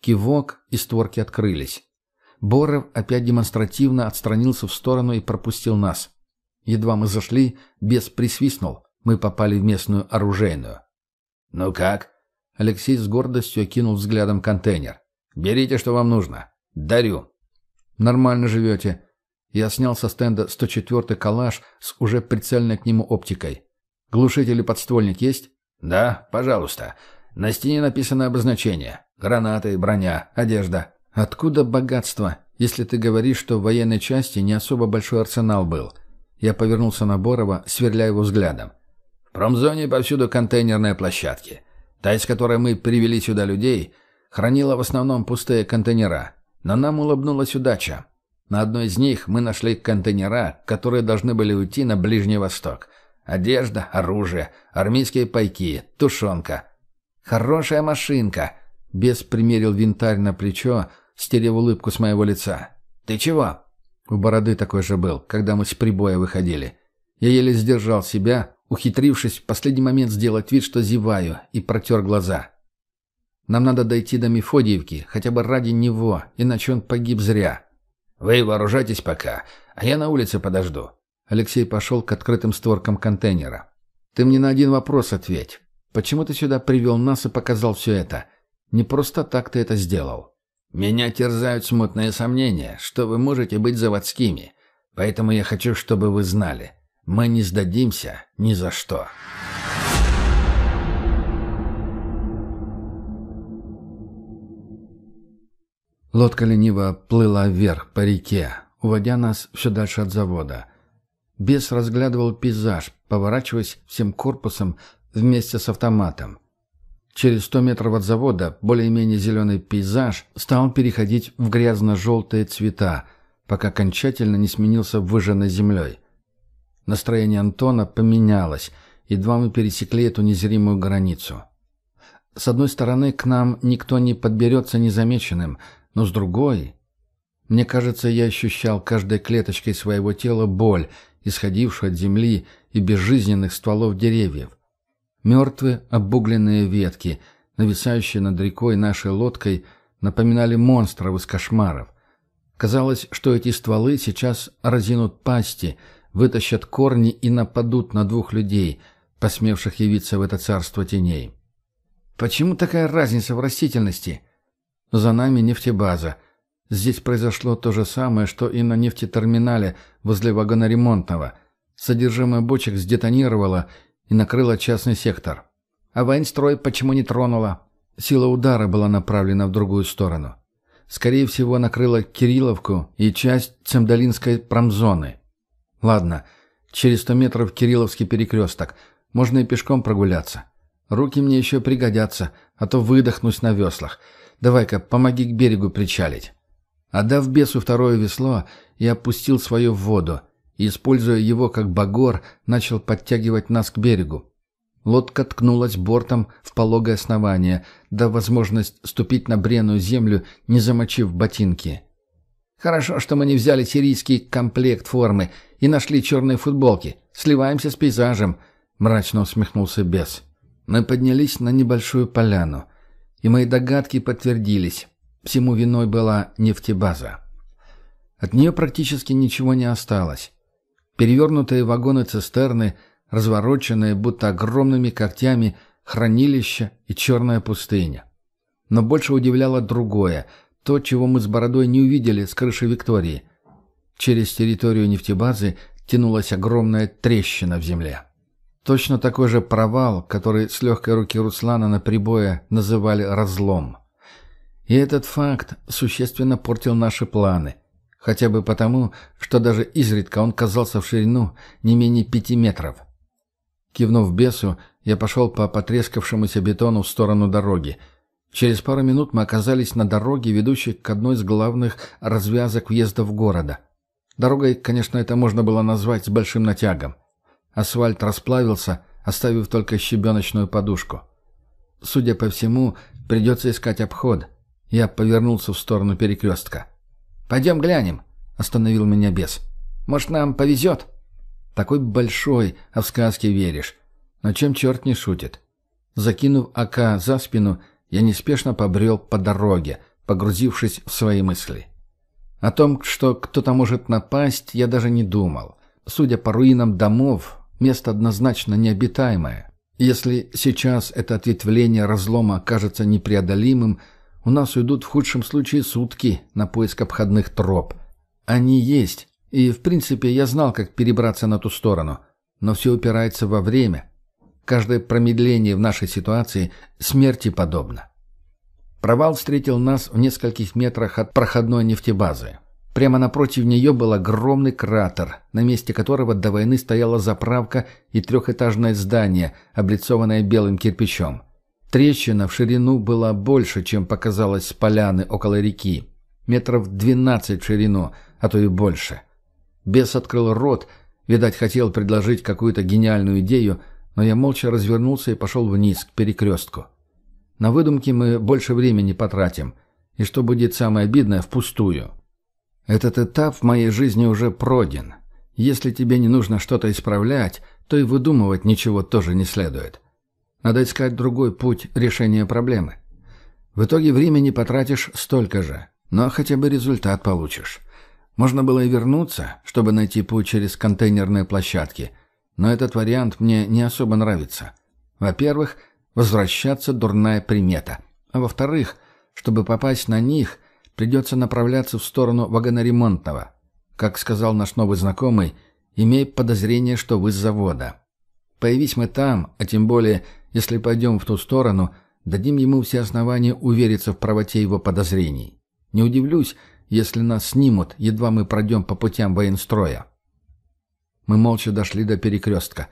Кивок и створки открылись. Боров опять демонстративно отстранился в сторону и пропустил нас. Едва мы зашли, бес присвистнул. Мы попали в местную оружейную. «Ну как?» Алексей с гордостью окинул взглядом контейнер. «Берите, что вам нужно. Дарю». «Нормально живете». Я снял со стенда 104-й калаш с уже прицельной к нему оптикой. «Глушитель и подствольник есть?» «Да, пожалуйста. На стене написано обозначение. Гранаты, броня, одежда». «Откуда богатство, если ты говоришь, что в военной части не особо большой арсенал был?» Я повернулся на Борова, сверля его взглядом. «В промзоне повсюду контейнерные площадки. Та, из которой мы привели сюда людей, хранила в основном пустые контейнера. Но нам улыбнулась удача. На одной из них мы нашли контейнера, которые должны были уйти на Ближний Восток. Одежда, оружие, армейские пайки, тушенка. «Хорошая машинка!» Бес примерил винтарь на плечо, стерев улыбку с моего лица. «Ты чего?» У бороды такой же был, когда мы с прибоя выходили. Я еле сдержал себя, ухитрившись в последний момент сделать вид, что зеваю, и протер глаза. Нам надо дойти до Мефодиевки, хотя бы ради него, иначе он погиб зря. Вы вооружайтесь пока, а я на улице подожду. Алексей пошел к открытым створкам контейнера. Ты мне на один вопрос ответь. Почему ты сюда привел нас и показал все это? Не просто так ты это сделал. Меня терзают смутные сомнения, что вы можете быть заводскими. Поэтому я хочу, чтобы вы знали. Мы не сдадимся ни за что. Лодка лениво плыла вверх по реке, уводя нас все дальше от завода. Бес разглядывал пейзаж, поворачиваясь всем корпусом вместе с автоматом. Через сто метров от завода более-менее зеленый пейзаж стал переходить в грязно-желтые цвета, пока окончательно не сменился выжженной землей. Настроение Антона поменялось, едва мы пересекли эту незримую границу. С одной стороны, к нам никто не подберется незамеченным – но с другой... Мне кажется, я ощущал каждой клеточкой своего тела боль, исходившую от земли и безжизненных стволов деревьев. Мертвые обугленные ветки, нависающие над рекой нашей лодкой, напоминали монстров из кошмаров. Казалось, что эти стволы сейчас разинут пасти, вытащат корни и нападут на двух людей, посмевших явиться в это царство теней. «Почему такая разница в растительности?» За нами нефтебаза. Здесь произошло то же самое, что и на нефтетерминале возле вагоноремонтного. Содержимое бочек сдетонировало и накрыло частный сектор. А военстрой почему не тронула? Сила удара была направлена в другую сторону. Скорее всего, накрыла Кирилловку и часть Цемдалинской промзоны. Ладно, через сто метров Кирилловский перекресток. Можно и пешком прогуляться. Руки мне еще пригодятся, а то выдохнусь на веслах. Давай-ка, помоги к берегу причалить». Отдав бесу второе весло, я опустил свое в воду и, используя его как багор, начал подтягивать нас к берегу. Лодка ткнулась бортом в пологое основание, дав возможность ступить на бренную землю, не замочив ботинки. «Хорошо, что мы не взяли сирийский комплект формы и нашли черные футболки. Сливаемся с пейзажем», — мрачно усмехнулся бес. Мы поднялись на небольшую поляну. И мои догадки подтвердились. Всему виной была нефтебаза. От нее практически ничего не осталось. Перевернутые вагоны-цистерны, развороченные, будто огромными когтями, хранилище и черная пустыня. Но больше удивляло другое, то, чего мы с Бородой не увидели с крыши Виктории. Через территорию нефтебазы тянулась огромная трещина в земле. Точно такой же провал, который с легкой руки Руслана на прибое называли «разлом». И этот факт существенно портил наши планы. Хотя бы потому, что даже изредка он казался в ширину не менее пяти метров. Кивнув бесу, я пошел по потрескавшемуся бетону в сторону дороги. Через пару минут мы оказались на дороге, ведущей к одной из главных развязок въезда в города. Дорогой, конечно, это можно было назвать с большим натягом. Асфальт расплавился, оставив только щебеночную подушку. Судя по всему, придется искать обход. Я повернулся в сторону перекрестка. «Пойдем глянем», — остановил меня бес. «Может, нам повезет?» «Такой большой, а в сказки веришь. Но чем черт не шутит?» Закинув АК за спину, я неспешно побрел по дороге, погрузившись в свои мысли. О том, что кто-то может напасть, я даже не думал. Судя по руинам домов, Место однозначно необитаемое. Если сейчас это ответвление разлома кажется непреодолимым, у нас уйдут в худшем случае сутки на поиск обходных троп. Они есть, и, в принципе, я знал, как перебраться на ту сторону. Но все упирается во время. Каждое промедление в нашей ситуации смерти подобно. Провал встретил нас в нескольких метрах от проходной нефтебазы. Прямо напротив нее был огромный кратер, на месте которого до войны стояла заправка и трехэтажное здание, облицованное белым кирпичом. Трещина в ширину была больше, чем показалось с поляны около реки. Метров двенадцать в ширину, а то и больше. Бес открыл рот, видать, хотел предложить какую-то гениальную идею, но я молча развернулся и пошел вниз, к перекрестку. На выдумки мы больше времени потратим, и что будет самое обидное, впустую. Этот этап в моей жизни уже пройден. Если тебе не нужно что-то исправлять, то и выдумывать ничего тоже не следует. Надо искать другой путь решения проблемы. В итоге времени потратишь столько же, но хотя бы результат получишь. Можно было и вернуться, чтобы найти путь через контейнерные площадки, но этот вариант мне не особо нравится. Во-первых, возвращаться дурная примета. А во-вторых, чтобы попасть на них, придется направляться в сторону вагоноремонтного. Как сказал наш новый знакомый, имей подозрение, что вы с завода. Появись мы там, а тем более, если пойдем в ту сторону, дадим ему все основания увериться в правоте его подозрений. Не удивлюсь, если нас снимут, едва мы пройдем по путям военстроя. Мы молча дошли до перекрестка.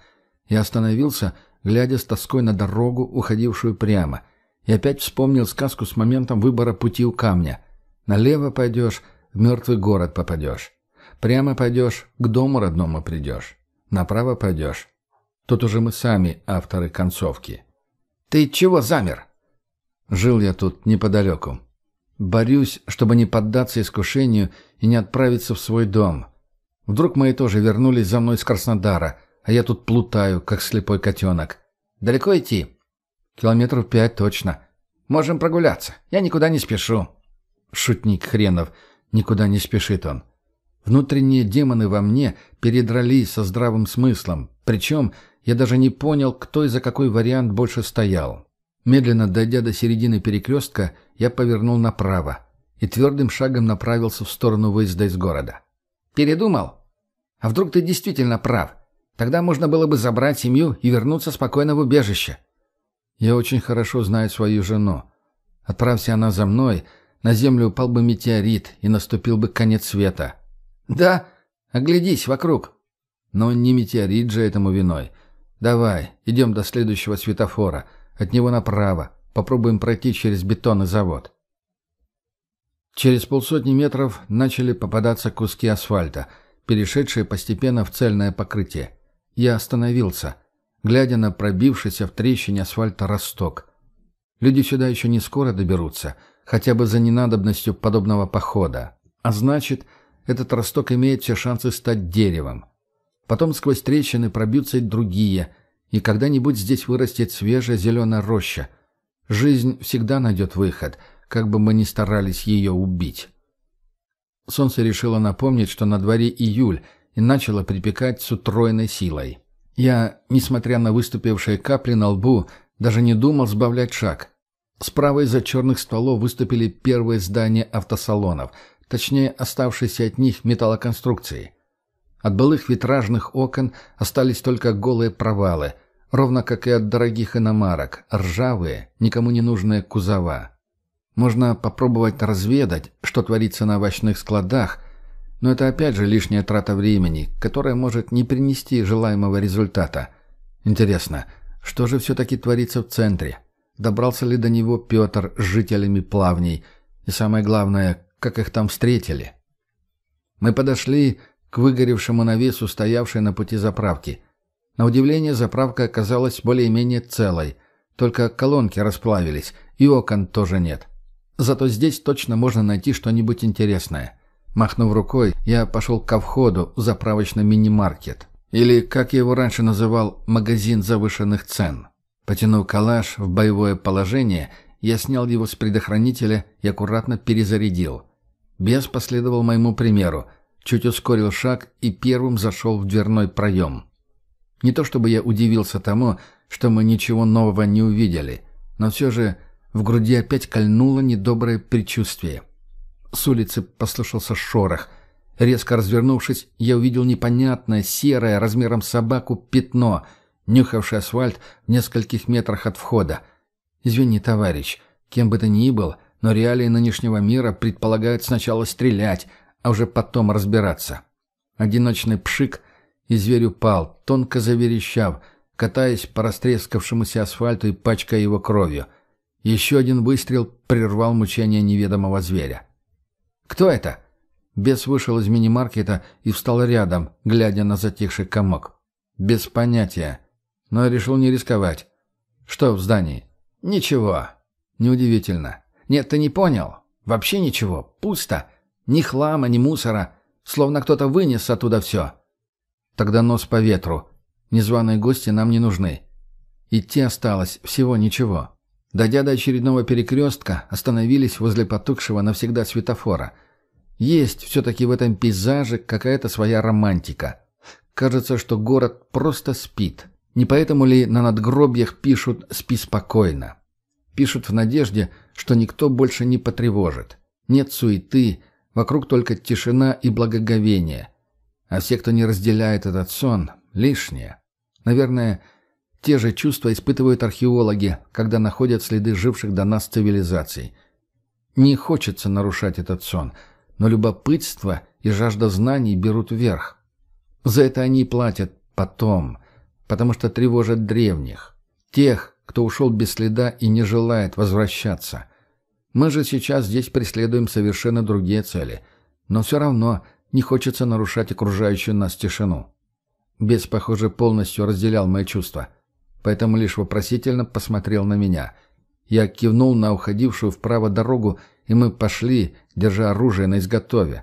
Я остановился, глядя с тоской на дорогу, уходившую прямо, и опять вспомнил сказку с моментом выбора пути у камня. Налево пойдешь, в мертвый город попадешь. Прямо пойдешь, к дому родному придешь. Направо пойдешь. Тут уже мы сами авторы концовки. «Ты чего замер?» Жил я тут неподалеку. Борюсь, чтобы не поддаться искушению и не отправиться в свой дом. Вдруг мои тоже вернулись за мной с Краснодара, а я тут плутаю, как слепой котенок. Далеко идти? Километров пять точно. Можем прогуляться. Я никуда не спешу. Шутник хренов. Никуда не спешит он. Внутренние демоны во мне передрались со здравым смыслом. Причем я даже не понял, кто и за какой вариант больше стоял. Медленно дойдя до середины перекрестка, я повернул направо и твердым шагом направился в сторону выезда из города. «Передумал? А вдруг ты действительно прав? Тогда можно было бы забрать семью и вернуться спокойно в убежище». «Я очень хорошо знаю свою жену. Отправься она за мной, на землю упал бы метеорит и наступил бы конец света». «Да? Оглядись вокруг». «Но не метеорит же этому виной. Давай, идем до следующего светофора». От него направо. Попробуем пройти через бетонный завод. Через полсотни метров начали попадаться куски асфальта, перешедшие постепенно в цельное покрытие. Я остановился, глядя на пробившийся в трещине асфальта росток. Люди сюда еще не скоро доберутся, хотя бы за ненадобностью подобного похода. А значит, этот росток имеет все шансы стать деревом. Потом сквозь трещины пробьются и другие, и когда-нибудь здесь вырастет свежая зеленая роща. Жизнь всегда найдет выход, как бы мы ни старались ее убить. Солнце решило напомнить, что на дворе июль, и начало припекать с утроенной силой. Я, несмотря на выступившие капли на лбу, даже не думал сбавлять шаг. Справа из-за черных стволов выступили первые здания автосалонов, точнее, оставшиеся от них металлоконструкции – от былых витражных окон остались только голые провалы, ровно как и от дорогих иномарок, ржавые, никому не нужные кузова. Можно попробовать разведать, что творится на овощных складах, но это опять же лишняя трата времени, которая может не принести желаемого результата. Интересно, что же все-таки творится в центре? Добрался ли до него Петр с жителями плавней? И самое главное, как их там встретили? Мы подошли к выгоревшему навесу, стоявшей на пути заправки. На удивление, заправка оказалась более-менее целой, только колонки расплавились, и окон тоже нет. Зато здесь точно можно найти что-нибудь интересное. Махнув рукой, я пошел ко входу в заправочный мини-маркет. Или, как я его раньше называл, магазин завышенных цен. Потянув калаш в боевое положение, я снял его с предохранителя и аккуратно перезарядил. Бес последовал моему примеру – чуть ускорил шаг и первым зашел в дверной проем. Не то чтобы я удивился тому, что мы ничего нового не увидели, но все же в груди опять кольнуло недоброе предчувствие. С улицы послышался шорох. Резко развернувшись, я увидел непонятное, серое, размером собаку, пятно, нюхавшее асфальт в нескольких метрах от входа. «Извини, товарищ, кем бы ты ни был, но реалии нынешнего мира предполагают сначала стрелять, а уже потом разбираться. Одиночный пшик, и зверь упал, тонко заверещав, катаясь по растрескавшемуся асфальту и пачкая его кровью. Еще один выстрел прервал мучение неведомого зверя. «Кто это?» Бес вышел из мини-маркета и встал рядом, глядя на затихший комок. «Без понятия. Но решил не рисковать. Что в здании?» «Ничего. Неудивительно. Нет, ты не понял. Вообще ничего. Пусто. Ни хлама, ни мусора. Словно кто-то вынес оттуда все. Тогда нос по ветру. Незваные гости нам не нужны. Идти осталось всего ничего. Дойдя до очередного перекрестка, остановились возле потухшего навсегда светофора. Есть все-таки в этом пейзаже какая-то своя романтика. Кажется, что город просто спит. Не поэтому ли на надгробьях пишут «спи спокойно»? Пишут в надежде, что никто больше не потревожит. Нет суеты, вокруг только тишина и благоговение. А все, кто не разделяет этот сон, лишнее. Наверное, те же чувства испытывают археологи, когда находят следы живших до нас цивилизаций. Не хочется нарушать этот сон, но любопытство и жажда знаний берут вверх. За это они платят потом, потому что тревожат древних, тех, кто ушел без следа и не желает возвращаться. Мы же сейчас здесь преследуем совершенно другие цели, но все равно не хочется нарушать окружающую нас тишину. Бес, похоже, полностью разделял мои чувства, поэтому лишь вопросительно посмотрел на меня. Я кивнул на уходившую вправо дорогу, и мы пошли, держа оружие на изготове.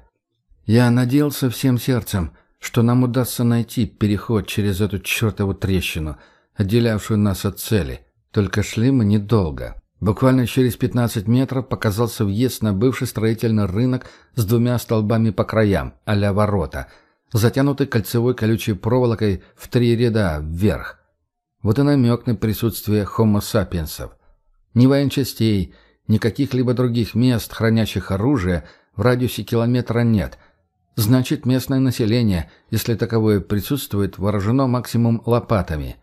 Я надеялся всем сердцем, что нам удастся найти переход через эту чертову трещину, отделявшую нас от цели. Только шли мы недолго. Буквально через 15 метров показался въезд на бывший строительный рынок с двумя столбами по краям, а ворота — затянутый кольцевой колючей проволокой в три ряда вверх. Вот и намек на присутствие хомо сапиенсов. Ни военчастей, ни каких-либо других мест, хранящих оружие, в радиусе километра нет. Значит, местное население, если таковое присутствует, вооружено максимум лопатами.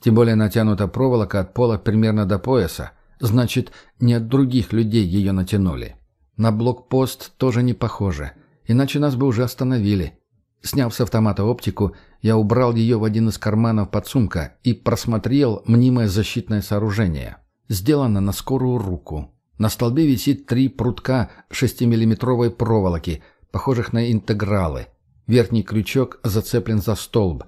Тем более натянута проволока от пола примерно до пояса. Значит, не от других людей ее натянули. На блокпост тоже не похоже, иначе нас бы уже остановили. Сняв с автомата оптику, я убрал ее в один из карманов подсумка и просмотрел мнимое защитное сооружение. Сделано на скорую руку. На столбе висит три прутка 6-миллиметровой проволоки, похожих на интегралы. Верхний крючок зацеплен за столб.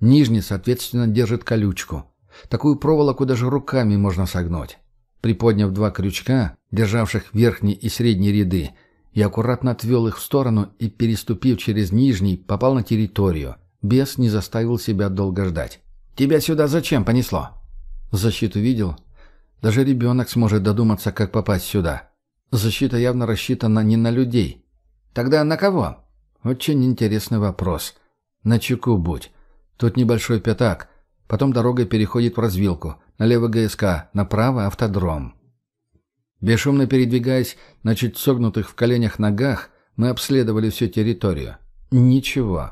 Нижний, соответственно, держит колючку. Такую проволоку даже руками можно согнуть. Приподняв два крючка, державших верхний и средний ряды, я аккуратно отвел их в сторону и, переступив через нижний, попал на территорию. Бес не заставил себя долго ждать. «Тебя сюда зачем понесло?» «Защиту видел?» «Даже ребенок сможет додуматься, как попасть сюда. Защита явно рассчитана не на людей». «Тогда на кого?» «Очень интересный вопрос. На чеку будь. Тут небольшой пятак. Потом дорога переходит в развилку. Налево ГСК, направо автодром». Бесшумно передвигаясь на чуть согнутых в коленях ногах, мы обследовали всю территорию. Ничего.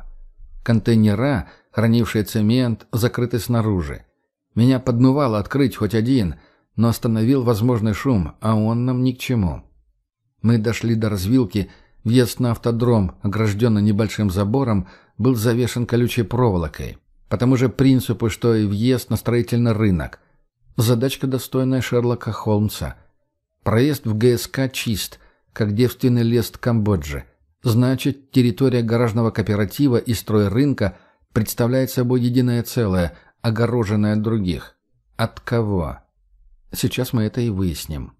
Контейнера, хранившие цемент, закрыты снаружи. Меня подмывало открыть хоть один, но остановил возможный шум, а он нам ни к чему. Мы дошли до развилки, въезд на автодром, огражденный небольшим забором, был завешен колючей проволокой. По тому же принципу, что и въезд на строительный рынок. Задачка достойная Шерлока Холмса — Проезд в ГСК чист, как девственный лес Камбоджи. Значит, территория гаражного кооператива и стройрынка представляет собой единое целое, огороженное от других. От кого? Сейчас мы это и выясним.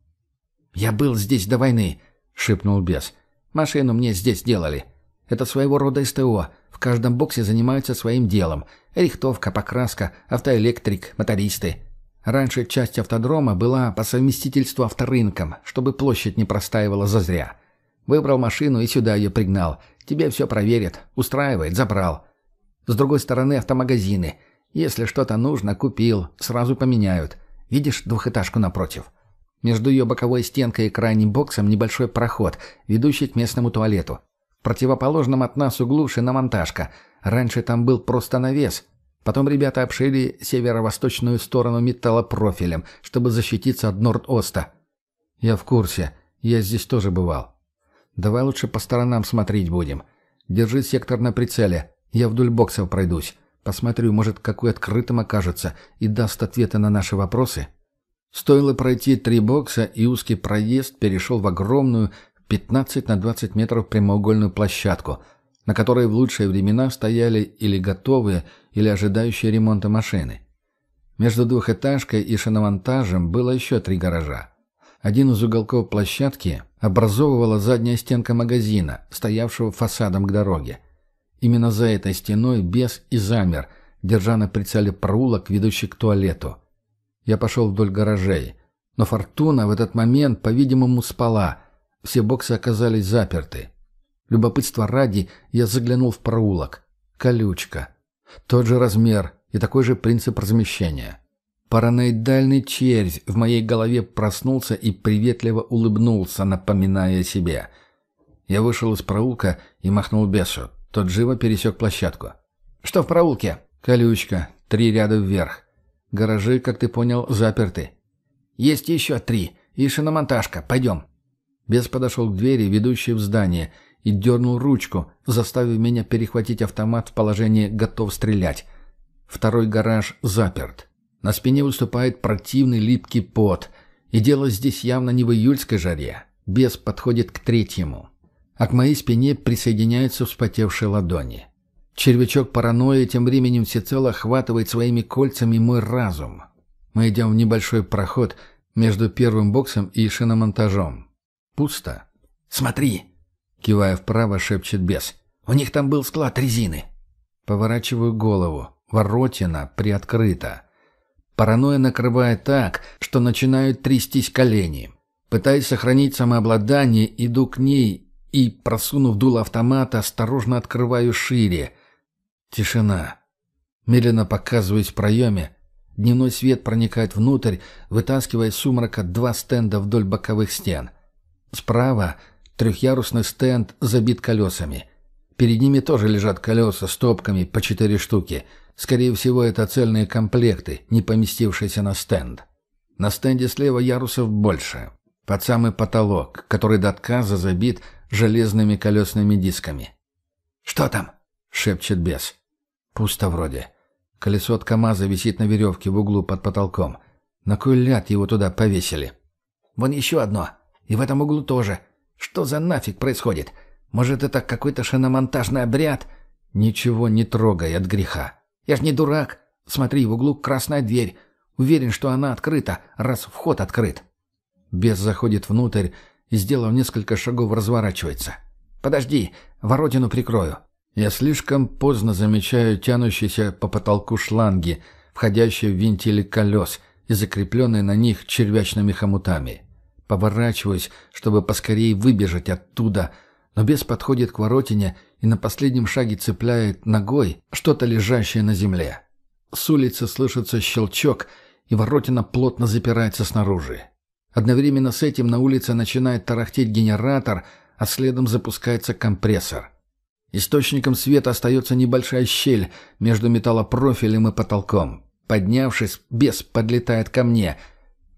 «Я был здесь до войны», — шепнул бес. «Машину мне здесь делали. Это своего рода СТО. В каждом боксе занимаются своим делом. Рихтовка, покраска, автоэлектрик, мотористы. Раньше часть автодрома была по совместительству авторынком, чтобы площадь не простаивала зазря. Выбрал машину и сюда ее пригнал. Тебе все проверят. Устраивает, забрал. С другой стороны автомагазины. Если что-то нужно, купил. Сразу поменяют. Видишь двухэтажку напротив? Между ее боковой стенкой и крайним боксом небольшой проход, ведущий к местному туалету. В противоположном от нас углу шиномонтажка. Раньше там был просто навес, Потом ребята обшили северо-восточную сторону металлопрофилем, чтобы защититься от Норд-Оста. Я в курсе. Я здесь тоже бывал. Давай лучше по сторонам смотреть будем. Держи сектор на прицеле. Я вдоль боксов пройдусь. Посмотрю, может, какой открытым окажется и даст ответы на наши вопросы. Стоило пройти три бокса, и узкий проезд перешел в огромную 15 на 20 метров прямоугольную площадку, на которой в лучшие времена стояли или готовые, или ожидающие ремонта машины. Между двухэтажкой и шиномонтажем было еще три гаража. Один из уголков площадки образовывала задняя стенка магазина, стоявшего фасадом к дороге. Именно за этой стеной бес и замер, держа на прицеле проулок, ведущий к туалету. Я пошел вдоль гаражей. Но Фортуна в этот момент, по-видимому, спала. Все боксы оказались заперты. Любопытство ради я заглянул в проулок. Колючка. Тот же размер и такой же принцип размещения. Параноидальный червь в моей голове проснулся и приветливо улыбнулся, напоминая о себе. Я вышел из проулка и махнул бесу. Тот живо пересек площадку. «Что в проулке?» «Колючка. Три ряда вверх. Гаражи, как ты понял, заперты». «Есть еще три. И шиномонтажка. Пойдем». Бес подошел к двери, ведущей в здание, и дернул ручку, заставив меня перехватить автомат в положении «готов стрелять». Второй гараж заперт. На спине выступает противный липкий пот. И дело здесь явно не в июльской жаре. Бес подходит к третьему. А к моей спине присоединяются вспотевшие ладони. Червячок паранойи тем временем всецело охватывает своими кольцами мой разум. Мы идем в небольшой проход между первым боксом и шиномонтажом. Пусто. «Смотри!» — кивая вправо, шепчет бес. «У них там был склад резины». Поворачиваю голову. Воротина приоткрыта. Паранойя накрывает так, что начинают трястись колени. Пытаясь сохранить самообладание, иду к ней и, просунув дуло автомата, осторожно открываю шире. Тишина. Медленно показываюсь в проеме. Дневной свет проникает внутрь, вытаскивая из сумрака два стенда вдоль боковых стен. Справа трехъярусный стенд забит колесами. Перед ними тоже лежат колеса стопками по четыре штуки — Скорее всего, это цельные комплекты, не поместившиеся на стенд. На стенде слева ярусов больше. Под самый потолок, который до отказа забит железными колесными дисками. «Что там?» — шепчет бес. «Пусто вроде. Колесо от КамАЗа висит на веревке в углу под потолком. На кой ляд его туда повесили?» «Вон еще одно. И в этом углу тоже. Что за нафиг происходит? Может, это какой-то шиномонтажный обряд?» «Ничего не трогай от греха. Я ж не дурак. Смотри, в углу красная дверь. Уверен, что она открыта, раз вход открыт. Бес заходит внутрь и, сделав несколько шагов, разворачивается. «Подожди, воротину прикрою». Я слишком поздно замечаю тянущиеся по потолку шланги, входящие в вентили колес и закрепленные на них червячными хомутами. Поворачиваюсь, чтобы поскорее выбежать оттуда, но бес подходит к воротине и на последнем шаге цепляет ногой что-то лежащее на земле. С улицы слышится щелчок, и воротина плотно запирается снаружи. Одновременно с этим на улице начинает тарахтеть генератор, а следом запускается компрессор. Источником света остается небольшая щель между металлопрофилем и потолком. Поднявшись, бес подлетает ко мне.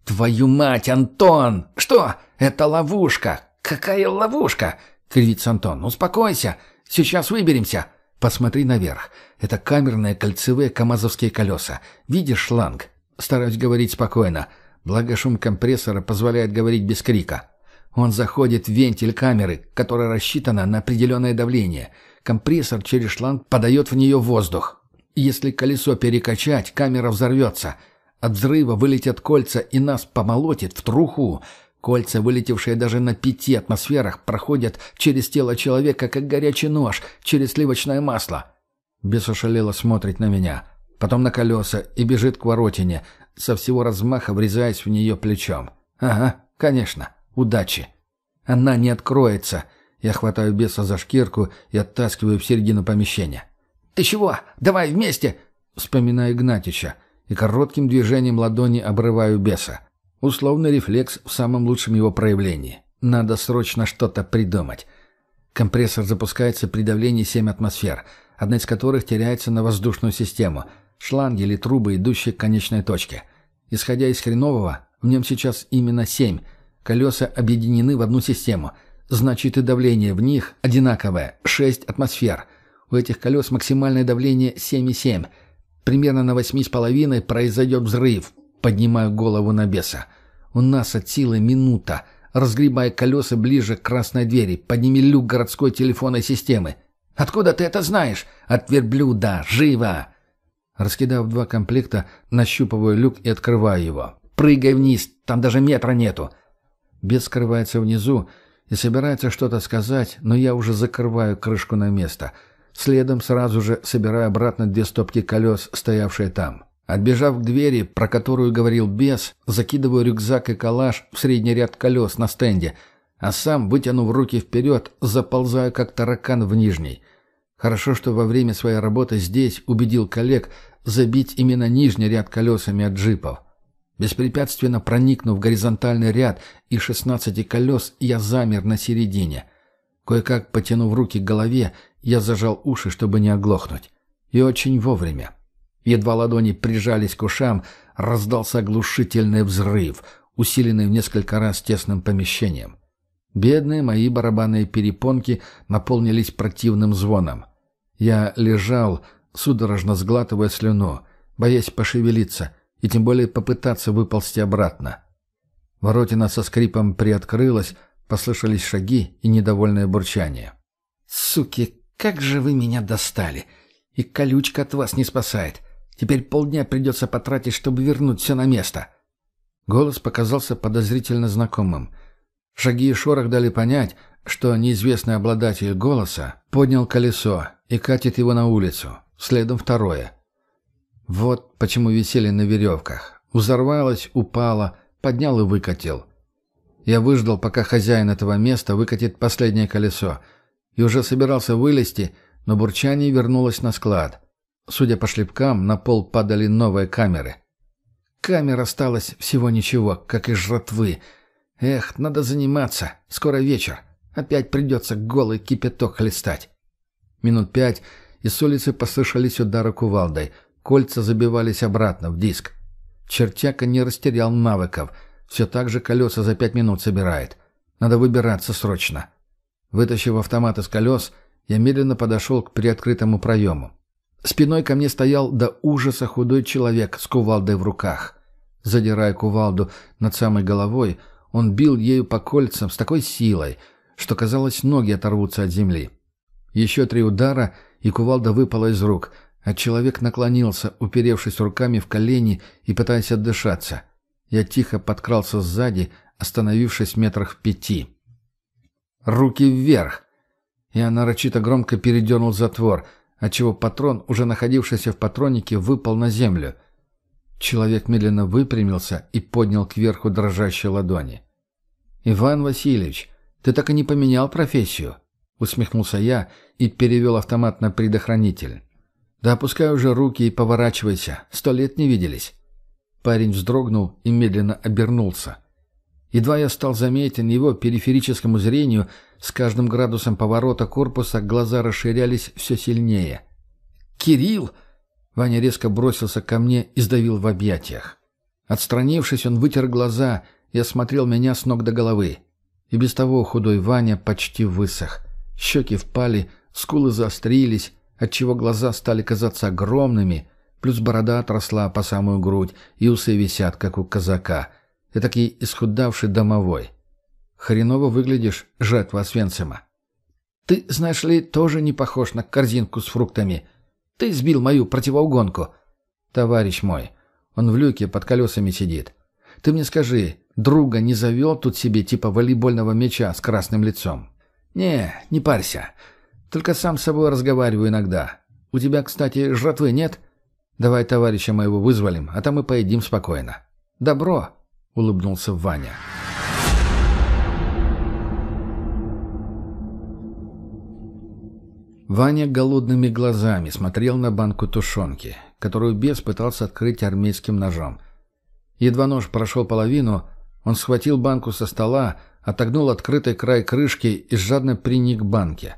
«Твою мать, Антон! Что? Это ловушка! Какая ловушка?» — кривится Антон. «Успокойся! Сейчас выберемся. Посмотри наверх. Это камерные кольцевые камазовские колеса. Видишь шланг? Стараюсь говорить спокойно. Благо шум компрессора позволяет говорить без крика. Он заходит в вентиль камеры, которая рассчитана на определенное давление. Компрессор через шланг подает в нее воздух. Если колесо перекачать, камера взорвется. От взрыва вылетят кольца и нас помолотит в труху. Кольца, вылетевшие даже на пяти атмосферах, проходят через тело человека, как горячий нож, через сливочное масло. Бес ошалело смотрит на меня, потом на колеса и бежит к воротине, со всего размаха врезаясь в нее плечом. «Ага, конечно, удачи!» «Она не откроется!» Я хватаю беса за шкирку и оттаскиваю в середину помещения. «Ты чего? Давай вместе!» Вспоминаю Игнатича и коротким движением ладони обрываю беса. Условный рефлекс в самом лучшем его проявлении. Надо срочно что-то придумать. Компрессор запускается при давлении 7 атмосфер, одна из которых теряется на воздушную систему, шланги или трубы, идущие к конечной точке. Исходя из хренового, в нем сейчас именно 7. Колеса объединены в одну систему. Значит и давление в них одинаковое – 6 атмосфер. У этих колес максимальное давление 7,7. Примерно на 8,5 произойдет взрыв. Поднимаю голову на беса. У нас от силы минута. Разгребая колеса ближе к красной двери. Подними люк городской телефонной системы. «Откуда ты это знаешь?» «От верблюда! Живо!» Раскидав два комплекта, нащупываю люк и открываю его. «Прыгай вниз! Там даже метра нету!» Бес скрывается внизу и собирается что-то сказать, но я уже закрываю крышку на место. Следом сразу же собираю обратно две стопки колес, стоявшие там. Отбежав к двери, про которую говорил бес, закидываю рюкзак и калаш в средний ряд колес на стенде, а сам, вытянув руки вперед, заползаю как таракан в нижний. Хорошо, что во время своей работы здесь убедил коллег забить именно нижний ряд колесами от джипов. Беспрепятственно проникнув в горизонтальный ряд из 16 колес, я замер на середине. Кое-как потянув руки к голове, я зажал уши, чтобы не оглохнуть. И очень вовремя. Едва ладони прижались к ушам, раздался оглушительный взрыв, усиленный в несколько раз тесным помещением. Бедные мои барабанные перепонки наполнились противным звоном. Я лежал, судорожно сглатывая слюну, боясь пошевелиться и тем более попытаться выползти обратно. Воротина со скрипом приоткрылась, послышались шаги и недовольное бурчание. «Суки, как же вы меня достали! И колючка от вас не спасает. Теперь полдня придется потратить, чтобы вернуть все на место». Голос показался подозрительно знакомым. Шаги и шорох дали понять, что неизвестный обладатель голоса поднял колесо и катит его на улицу. Следом второе. Вот почему висели на веревках. Взорвалось, упало, поднял и выкатил. Я выждал, пока хозяин этого места выкатит последнее колесо, и уже собирался вылезти, но бурчание вернулось на склад. Судя по шлепкам, на пол падали новые камеры. Камер осталось всего ничего, как и жратвы. Эх, надо заниматься, скоро вечер. Опять придется голый кипяток хлестать. Минут пять, и с улицы послышались удары кувалдой. Кольца забивались обратно в диск. Чертяка не растерял навыков. Все так же колеса за пять минут собирает. Надо выбираться срочно. Вытащив автомат из колес, я медленно подошел к приоткрытому проему. Спиной ко мне стоял до ужаса худой человек с кувалдой в руках. Задирая кувалду над самой головой, он бил ею по кольцам с такой силой, что, казалось, ноги оторвутся от земли. Еще три удара, и кувалда выпала из рук, а человек наклонился, уперевшись руками в колени и пытаясь отдышаться. Я тихо подкрался сзади, остановившись в метрах в пяти. «Руки вверх!» Я нарочито громко передернул затвор, отчего патрон, уже находившийся в патроннике, выпал на землю. Человек медленно выпрямился и поднял кверху дрожащие ладони. «Иван Васильевич, ты так и не поменял профессию?» Усмехнулся я и перевел автомат на предохранитель. «Да опускай уже руки и поворачивайся. Сто лет не виделись». Парень вздрогнул и медленно обернулся. Едва я стал заметен его периферическому зрению, с каждым градусом поворота корпуса глаза расширялись все сильнее. «Кирилл!» Ваня резко бросился ко мне и сдавил в объятиях. Отстранившись, он вытер глаза и осмотрел меня с ног до головы. И без того худой Ваня почти высох. Щеки впали, скулы заострились, отчего глаза стали казаться огромными, плюс борода отросла по самую грудь, и усы висят, как у казака. Этакий исхудавший домовой. Хреново выглядишь, жертва Освенцима. Ты, знаешь ли, тоже не похож на корзинку с фруктами. Ты сбил мою противоугонку. Товарищ мой, он в люке под колесами сидит. Ты мне скажи, друга не завел тут себе типа волейбольного мяча с красным лицом? Не, не парься. Только сам с собой разговариваю иногда. У тебя, кстати, жратвы нет? Давай товарища моего вызволим, а там мы поедим спокойно. Добро, улыбнулся Ваня. Ваня голодными глазами смотрел на банку тушенки, которую бес пытался открыть армейским ножом. Едва нож прошел половину, он схватил банку со стола, отогнул открытый край крышки и жадно приник к банке.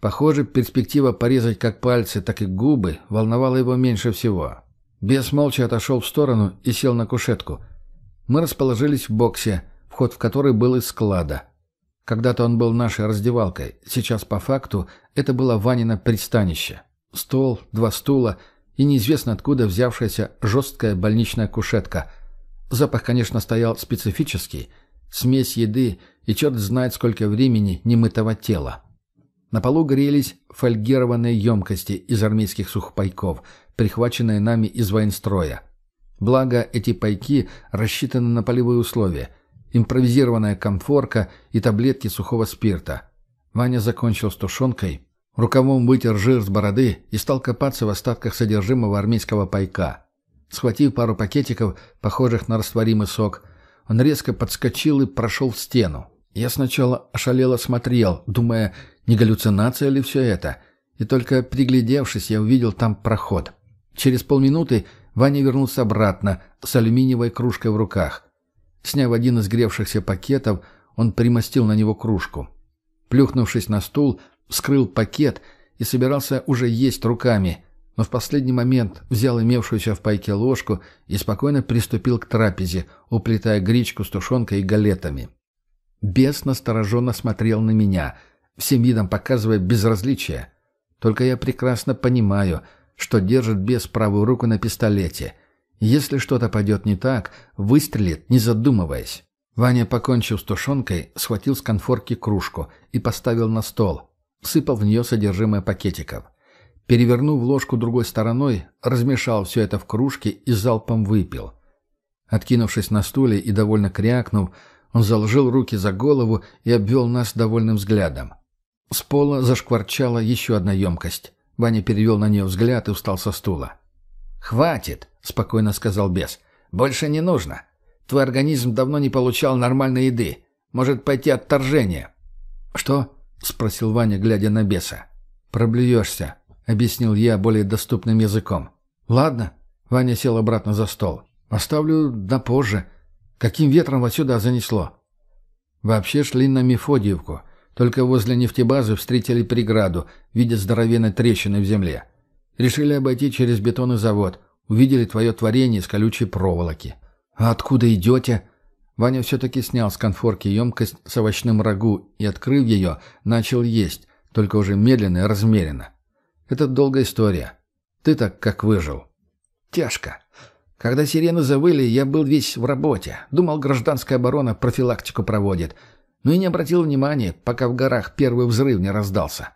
Похоже, перспектива порезать как пальцы, так и губы волновала его меньше всего. Бес молча отошел в сторону и сел на кушетку. Мы расположились в боксе, вход в который был из склада. Когда-то он был нашей раздевалкой. Сейчас, по факту, это было Ванино пристанище. Стол, два стула и неизвестно откуда взявшаяся жесткая больничная кушетка. Запах, конечно, стоял специфический. Смесь еды и черт знает сколько времени немытого тела. На полу грелись фольгированные емкости из армейских сухпайков, прихваченные нами из военстроя. Благо, эти пайки рассчитаны на полевые условия – импровизированная комфорка и таблетки сухого спирта. Ваня закончил с тушенкой, рукавом вытер жир с бороды и стал копаться в остатках содержимого армейского пайка. Схватив пару пакетиков, похожих на растворимый сок, он резко подскочил и прошел в стену. Я сначала ошалело смотрел, думая, не галлюцинация ли все это, и только приглядевшись, я увидел там проход. Через полминуты Ваня вернулся обратно с алюминиевой кружкой в руках. Сняв один из гревшихся пакетов, он примостил на него кружку. Плюхнувшись на стул, вскрыл пакет и собирался уже есть руками, но в последний момент взял имевшуюся в пайке ложку и спокойно приступил к трапезе, уплетая гречку с тушенкой и галетами. Бес настороженно смотрел на меня, всем видом показывая безразличие. Только я прекрасно понимаю, что держит бес правую руку на пистолете — если что-то пойдет не так, выстрелит, не задумываясь. Ваня, покончив с тушенкой, схватил с конфорки кружку и поставил на стол, сыпал в нее содержимое пакетиков. Перевернув ложку другой стороной, размешал все это в кружке и залпом выпил. Откинувшись на стуле и довольно крякнув, он заложил руки за голову и обвел нас довольным взглядом. С пола зашкварчала еще одна емкость. Ваня перевел на нее взгляд и встал со стула. «Хватит!» — спокойно сказал бес. «Больше не нужно. Твой организм давно не получал нормальной еды. Может пойти отторжение». «Что?» — спросил Ваня, глядя на беса. «Проблюешься», — объяснил я более доступным языком. «Ладно». Ваня сел обратно за стол. «Оставлю на позже. Каким ветром вас сюда занесло?» Вообще шли на Мефодиевку. Только возле нефтебазы встретили преграду в виде здоровенной трещины в земле. Решили обойти через бетонный завод. Увидели твое творение из колючей проволоки. А откуда идете?» Ваня все-таки снял с конфорки емкость с овощным рагу и, открыв ее, начал есть, только уже медленно и размеренно. Это долгая история. Ты так как выжил? Тяжко. Когда сирены завыли, я был весь в работе. Думал, гражданская оборона профилактику проводит. Но и не обратил внимания, пока в горах первый взрыв не раздался.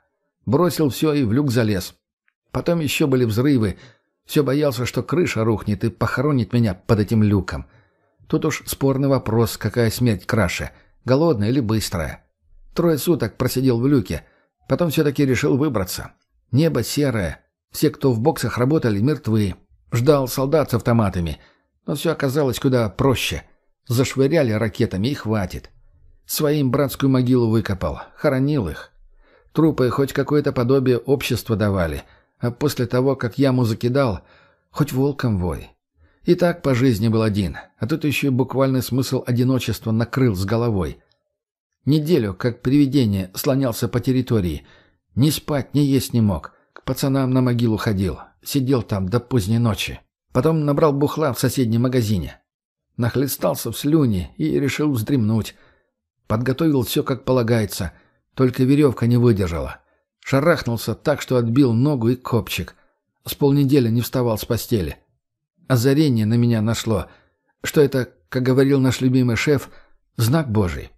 Бросил все и в люк залез. Потом еще были взрывы. Все боялся, что крыша рухнет и похоронит меня под этим люком. Тут уж спорный вопрос, какая смерть краше, голодная или быстрая. Трое суток просидел в люке. Потом все-таки решил выбраться. Небо серое. Все, кто в боксах работали, мертвы. Ждал солдат с автоматами. Но все оказалось куда проще. Зашвыряли ракетами и хватит. Своим братскую могилу выкопал. Хоронил их. Трупы хоть какое-то подобие общества давали — а после того, как яму закидал, хоть волком вой. И так по жизни был один, а тут еще и буквальный смысл одиночества накрыл с головой. Неделю, как привидение, слонялся по территории. Ни спать, ни есть не мог. К пацанам на могилу ходил. Сидел там до поздней ночи. Потом набрал бухла в соседнем магазине. Нахлестался в слюни и решил вздремнуть. Подготовил все как полагается, только веревка не выдержала. Шарахнулся так, что отбил ногу и копчик. С полнедели не вставал с постели. Озарение на меня нашло, что это, как говорил наш любимый шеф, знак Божий.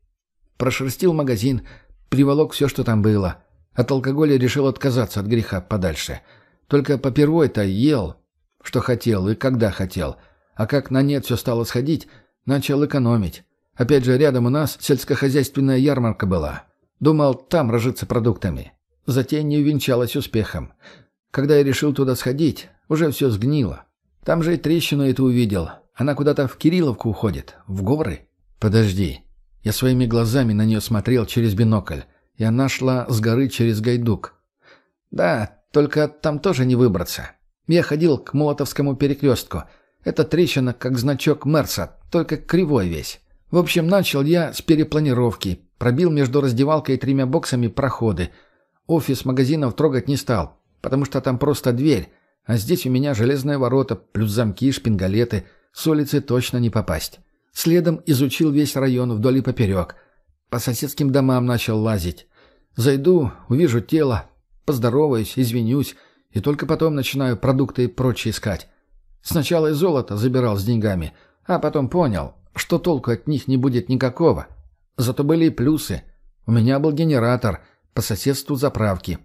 Прошерстил магазин, приволок все, что там было. От алкоголя решил отказаться от греха подальше. Только попервой-то ел, что хотел и когда хотел. А как на нет все стало сходить, начал экономить. Опять же, рядом у нас сельскохозяйственная ярмарка была. Думал, там разжиться продуктами. Затея не увенчалась успехом. Когда я решил туда сходить, уже все сгнило. Там же и трещину эту увидел. Она куда-то в Кирилловку уходит. В горы. Подожди. Я своими глазами на нее смотрел через бинокль. И она шла с горы через Гайдук. Да, только там тоже не выбраться. Я ходил к Молотовскому перекрестку. Это трещина, как значок Мерса, только кривой весь. В общем, начал я с перепланировки. Пробил между раздевалкой и тремя боксами проходы – Офис магазинов трогать не стал, потому что там просто дверь, а здесь у меня железные ворота, плюс замки, шпингалеты. С улицы точно не попасть. Следом изучил весь район вдоль и поперек. по соседским домам начал лазить. Зайду, увижу тело, поздороваюсь, извинюсь, и только потом начинаю продукты и прочее искать. Сначала и золото забирал с деньгами, а потом понял, что толку от них не будет никакого. Зато были и плюсы. У меня был генератор, по соседству заправки.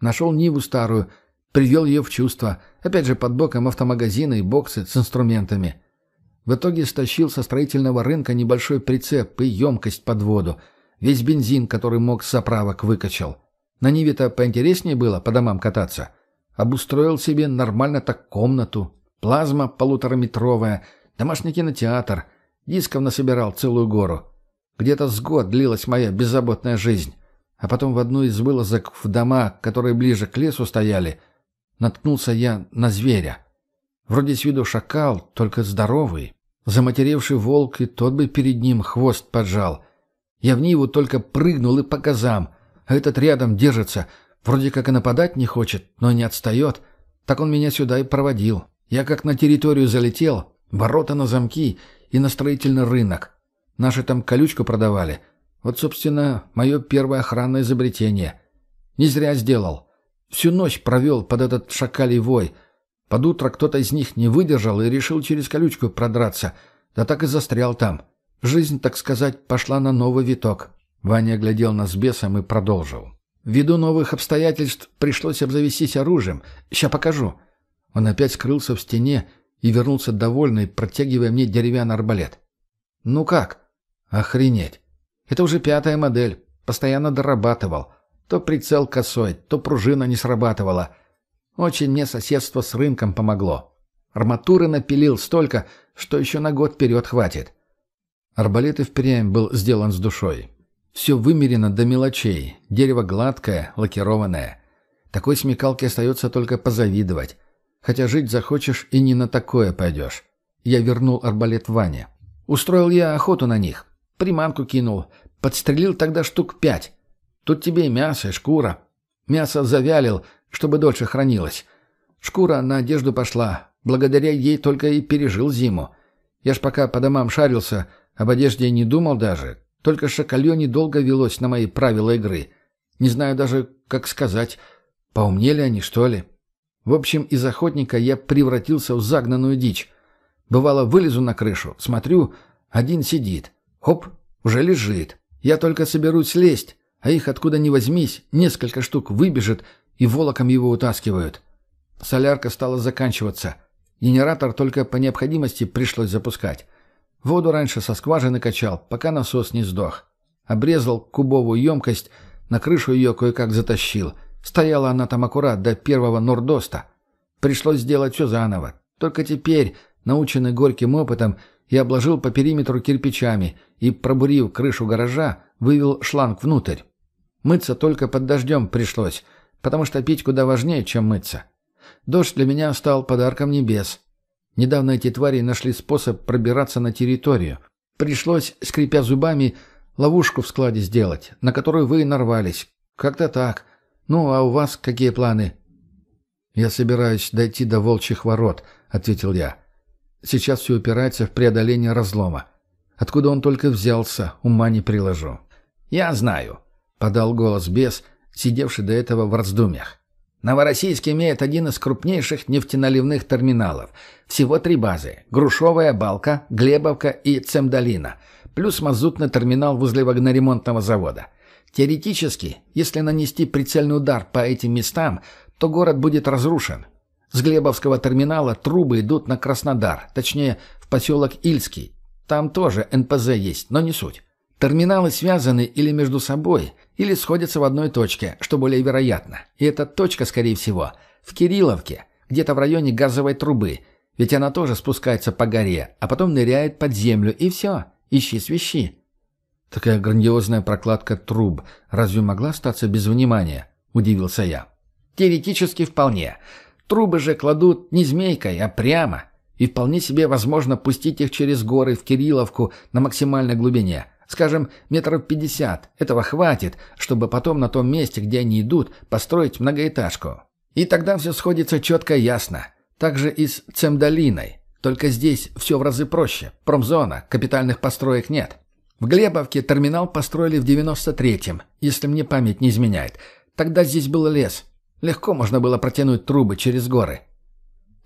Нашел Ниву старую, привел ее в чувство, опять же под боком автомагазина и боксы с инструментами. В итоге стащил со строительного рынка небольшой прицеп и емкость под воду. Весь бензин, который мог с заправок, выкачал. На Ниве-то поинтереснее было по домам кататься. Обустроил себе нормально так комнату. Плазма полутораметровая, домашний кинотеатр. Дисков насобирал целую гору. Где-то с год длилась моя беззаботная жизнь. А потом в одну из вылазок в дома, которые ближе к лесу стояли, наткнулся я на зверя. Вроде с виду шакал, только здоровый. Заматеревший волк, и тот бы перед ним хвост поджал. Я в Ниву только прыгнул и по газам, а этот рядом держится, вроде как и нападать не хочет, но не отстает. Так он меня сюда и проводил. Я как на территорию залетел, ворота на замки и на строительный рынок. Наши там колючку продавали. Вот, собственно, мое первое охранное изобретение. Не зря сделал. Всю ночь провел под этот шакалий вой. Под утро кто-то из них не выдержал и решил через колючку продраться. Да так и застрял там. Жизнь, так сказать, пошла на новый виток. Ваня глядел на с бесом и продолжил. Ввиду новых обстоятельств пришлось обзавестись оружием. Ща покажу. Он опять скрылся в стене и вернулся довольный, протягивая мне деревянный арбалет. «Ну как?» «Охренеть! Это уже пятая модель. Постоянно дорабатывал. То прицел косой, то пружина не срабатывала. Очень мне соседство с рынком помогло. Арматуры напилил столько, что еще на год вперед хватит. Арбалет и впрямь был сделан с душой. Все вымерено до мелочей. Дерево гладкое, лакированное. Такой смекалке остается только позавидовать. Хотя жить захочешь и не на такое пойдешь. Я вернул арбалет Ване. Устроил я охоту на них. Приманку кинул. Подстрелил тогда штук пять. Тут тебе и мясо, и шкура. Мясо завялил, чтобы дольше хранилось. Шкура на одежду пошла. Благодаря ей только и пережил зиму. Я ж пока по домам шарился, об одежде не думал даже. Только шакалье недолго велось на мои правила игры. Не знаю даже, как сказать, поумнели они, что ли. В общем, из охотника я превратился в загнанную дичь. Бывало, вылезу на крышу, смотрю, один сидит. Хоп, уже лежит. Я только соберусь лезть, а их откуда ни возьмись, несколько штук выбежит и волоком его утаскивают. Солярка стала заканчиваться. Генератор только по необходимости пришлось запускать. Воду раньше со скважины качал, пока насос не сдох. Обрезал кубовую емкость, на крышу ее кое-как затащил. Стояла она там аккурат до первого нордоста. Пришлось сделать все заново. Только теперь, наученный горьким опытом, я обложил по периметру кирпичами и, пробурив крышу гаража, вывел шланг внутрь. Мыться только под дождем пришлось, потому что пить куда важнее, чем мыться. Дождь для меня стал подарком небес. Недавно эти твари нашли способ пробираться на территорию. Пришлось, скрипя зубами, ловушку в складе сделать, на которую вы и нарвались. Как-то так. Ну, а у вас какие планы?» «Я собираюсь дойти до волчьих ворот», — ответил я. «Сейчас все упирается в преодоление разлома. Откуда он только взялся, ума не приложу». «Я знаю», — подал голос бес, сидевший до этого в раздумьях. «Новороссийск имеет один из крупнейших нефтеналивных терминалов. Всего три базы – Грушевая, Балка, Глебовка и Цемдалина, плюс мазутный терминал возле вагноремонтного завода. Теоретически, если нанести прицельный удар по этим местам, то город будет разрушен. С Глебовского терминала трубы идут на Краснодар, точнее, в поселок Ильский. Там тоже НПЗ есть, но не суть. Терминалы связаны или между собой, или сходятся в одной точке, что более вероятно. И эта точка, скорее всего, в Кирилловке, где-то в районе газовой трубы, ведь она тоже спускается по горе, а потом ныряет под землю, и все, ищи свищи. Такая грандиозная прокладка труб разве могла остаться без внимания? Удивился я. Теоретически вполне. Трубы же кладут не змейкой, а прямо. И вполне себе возможно пустить их через горы в Кирилловку на максимальной глубине. Скажем, метров пятьдесят. Этого хватит, чтобы потом на том месте, где они идут, построить многоэтажку. И тогда все сходится четко и ясно. Также и с Цемдолиной. Только здесь все в разы проще. Промзона, капитальных построек нет. В Глебовке терминал построили в 93-м, если мне память не изменяет. Тогда здесь был лес. Легко можно было протянуть трубы через горы.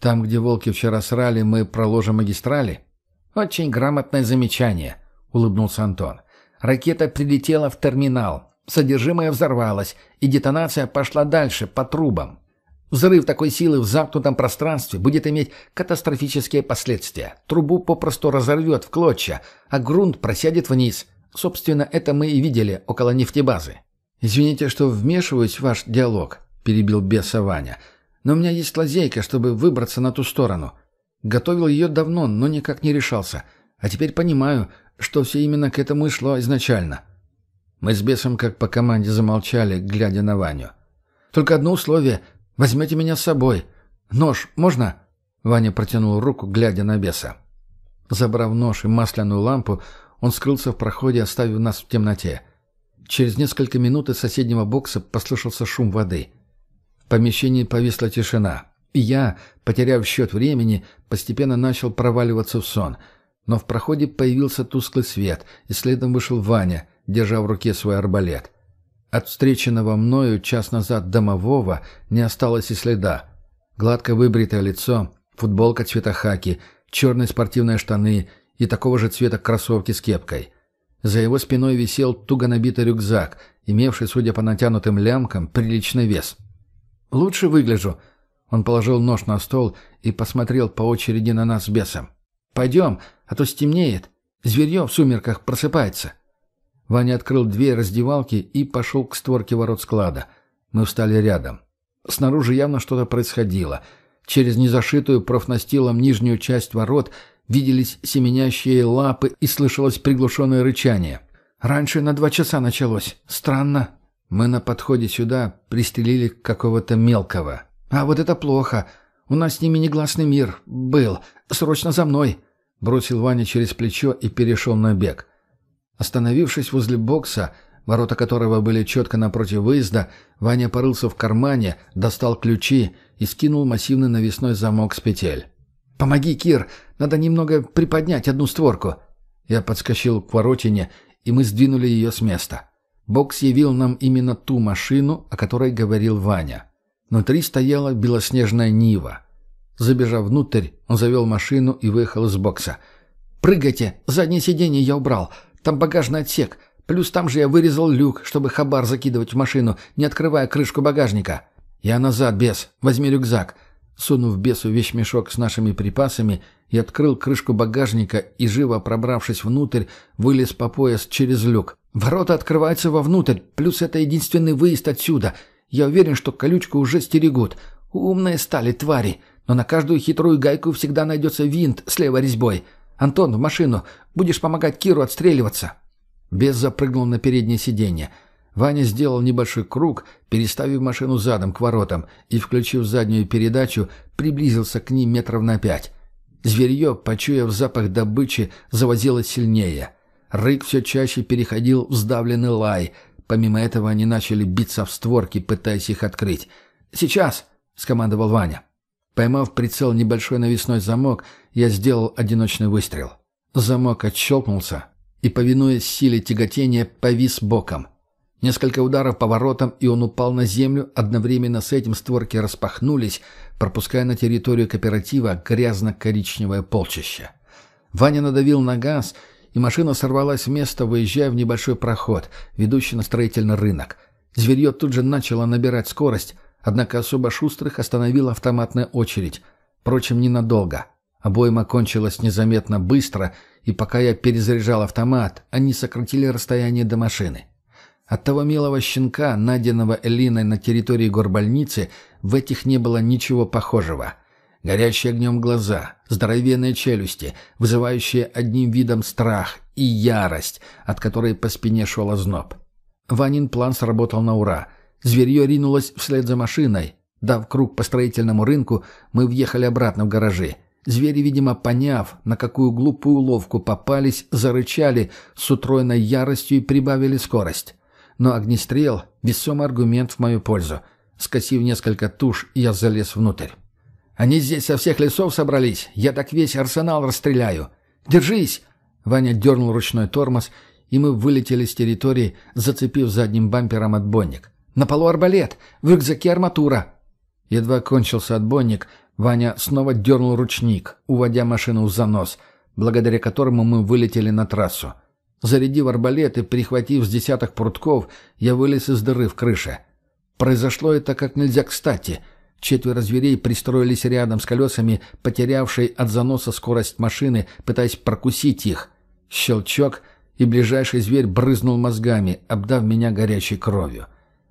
Там, где волки вчера срали, мы проложим магистрали? Очень грамотное замечание, улыбнулся Антон. Ракета прилетела в терминал. Содержимое взорвалось, и детонация пошла дальше, по трубам. Взрыв такой силы в замкнутом пространстве будет иметь катастрофические последствия. Трубу попросту разорвет в клочья, а грунт просядет вниз. Собственно, это мы и видели около нефтебазы. «Извините, что вмешиваюсь в ваш диалог», — перебил беса Ваня. «Но у меня есть лазейка, чтобы выбраться на ту сторону. Готовил ее давно, но никак не решался. А теперь понимаю, что все именно к этому и шло изначально». Мы с бесом как по команде замолчали, глядя на Ваню. «Только одно условие — Возьмете меня с собой. Нож можно?» Ваня протянул руку, глядя на беса. Забрав нож и масляную лампу, он скрылся в проходе, оставив нас в темноте. Через несколько минут из соседнего бокса послышался шум воды. В помещении повисла тишина, и я, потеряв счет времени, постепенно начал проваливаться в сон. Но в проходе появился тусклый свет, и следом вышел Ваня, держа в руке свой арбалет. От встреченного мною час назад домового не осталось и следа. Гладко выбритое лицо, футболка цвета хаки, черные спортивные штаны и такого же цвета кроссовки с кепкой. За его спиной висел туго набитый рюкзак, имевший, судя по натянутым лямкам, приличный вес. «Лучше выгляжу». Он положил нож на стол и посмотрел по очереди на нас с бесом. «Пойдем, а то стемнеет. Зверье в сумерках просыпается». Ваня открыл дверь раздевалки и пошел к створке ворот склада. Мы встали рядом. Снаружи явно что-то происходило. Через незашитую профнастилом нижнюю часть ворот виделись семенящие лапы и слышалось приглушенное рычание. «Раньше на два часа началось. Странно». Мы на подходе сюда пристрелили какого-то мелкого. «А вот это плохо. У нас с ними негласный мир. Был. Срочно за мной!» Бросил Ваня через плечо и перешел на бег. Остановившись возле бокса, ворота которого были четко напротив выезда, Ваня порылся в кармане, достал ключи и скинул массивный навесной замок с петель. «Помоги, Кир! Надо немного приподнять одну створку!» Я подскочил к воротине, и мы сдвинули ее с места. Бокс явил нам именно ту машину, о которой говорил Ваня. Внутри стояла белоснежная Нива. Забежав внутрь, он завел машину и выехал из бокса. «Прыгайте! Заднее сиденье я убрал! Там багажный отсек. Плюс там же я вырезал люк, чтобы хабар закидывать в машину, не открывая крышку багажника. Я назад, бес. Возьми рюкзак. Сунув бесу вещмешок с нашими припасами, я открыл крышку багажника и, живо пробравшись внутрь, вылез по пояс через люк. Ворота открываются вовнутрь, плюс это единственный выезд отсюда. Я уверен, что колючку уже стерегут. Умные стали твари, но на каждую хитрую гайку всегда найдется винт с левой резьбой. «Антон, в машину! Будешь помогать Киру отстреливаться!» Бес запрыгнул на переднее сиденье. Ваня сделал небольшой круг, переставив машину задом к воротам и, включив заднюю передачу, приблизился к ним метров на пять. Зверье, почуяв запах добычи, завозилось сильнее. Рык все чаще переходил в сдавленный лай. Помимо этого они начали биться в створки, пытаясь их открыть. «Сейчас!» — скомандовал Ваня. Поймав прицел небольшой навесной замок, я сделал одиночный выстрел. Замок отщелкнулся и, повинуясь силе тяготения, повис боком. Несколько ударов по воротам, и он упал на землю, одновременно с этим створки распахнулись, пропуская на территорию кооператива грязно-коричневое полчище. Ваня надавил на газ, и машина сорвалась с места, выезжая в небольшой проход, ведущий на строительный рынок. Зверье тут же начало набирать скорость, Однако особо шустрых остановила автоматная очередь. Впрочем, ненадолго. Обойма кончилась незаметно быстро, и пока я перезаряжал автомат, они сократили расстояние до машины. От того милого щенка, найденного Элиной на территории горбольницы, в этих не было ничего похожего. Горящие огнем глаза, здоровенные челюсти, вызывающие одним видом страх и ярость, от которой по спине шел озноб. Ванин план сработал на ура — Зверье ринулось вслед за машиной. Дав круг по строительному рынку, мы въехали обратно в гаражи. Звери, видимо, поняв, на какую глупую ловку попались, зарычали с утроенной яростью и прибавили скорость. Но огнестрел — весомый аргумент в мою пользу. Скосив несколько туш, я залез внутрь. «Они здесь со всех лесов собрались. Я так весь арсенал расстреляю. Держись!» Ваня дернул ручной тормоз, и мы вылетели с территории, зацепив задним бампером отбойник. «На полу арбалет! В рюкзаке арматура!» Едва кончился отбойник, Ваня снова дернул ручник, уводя машину в занос, благодаря которому мы вылетели на трассу. Зарядив арбалет и прихватив с десяток прутков, я вылез из дыры в крыше. Произошло это как нельзя кстати. Четверо зверей пристроились рядом с колесами, потерявшей от заноса скорость машины, пытаясь прокусить их. Щелчок, и ближайший зверь брызнул мозгами, обдав меня горячей кровью.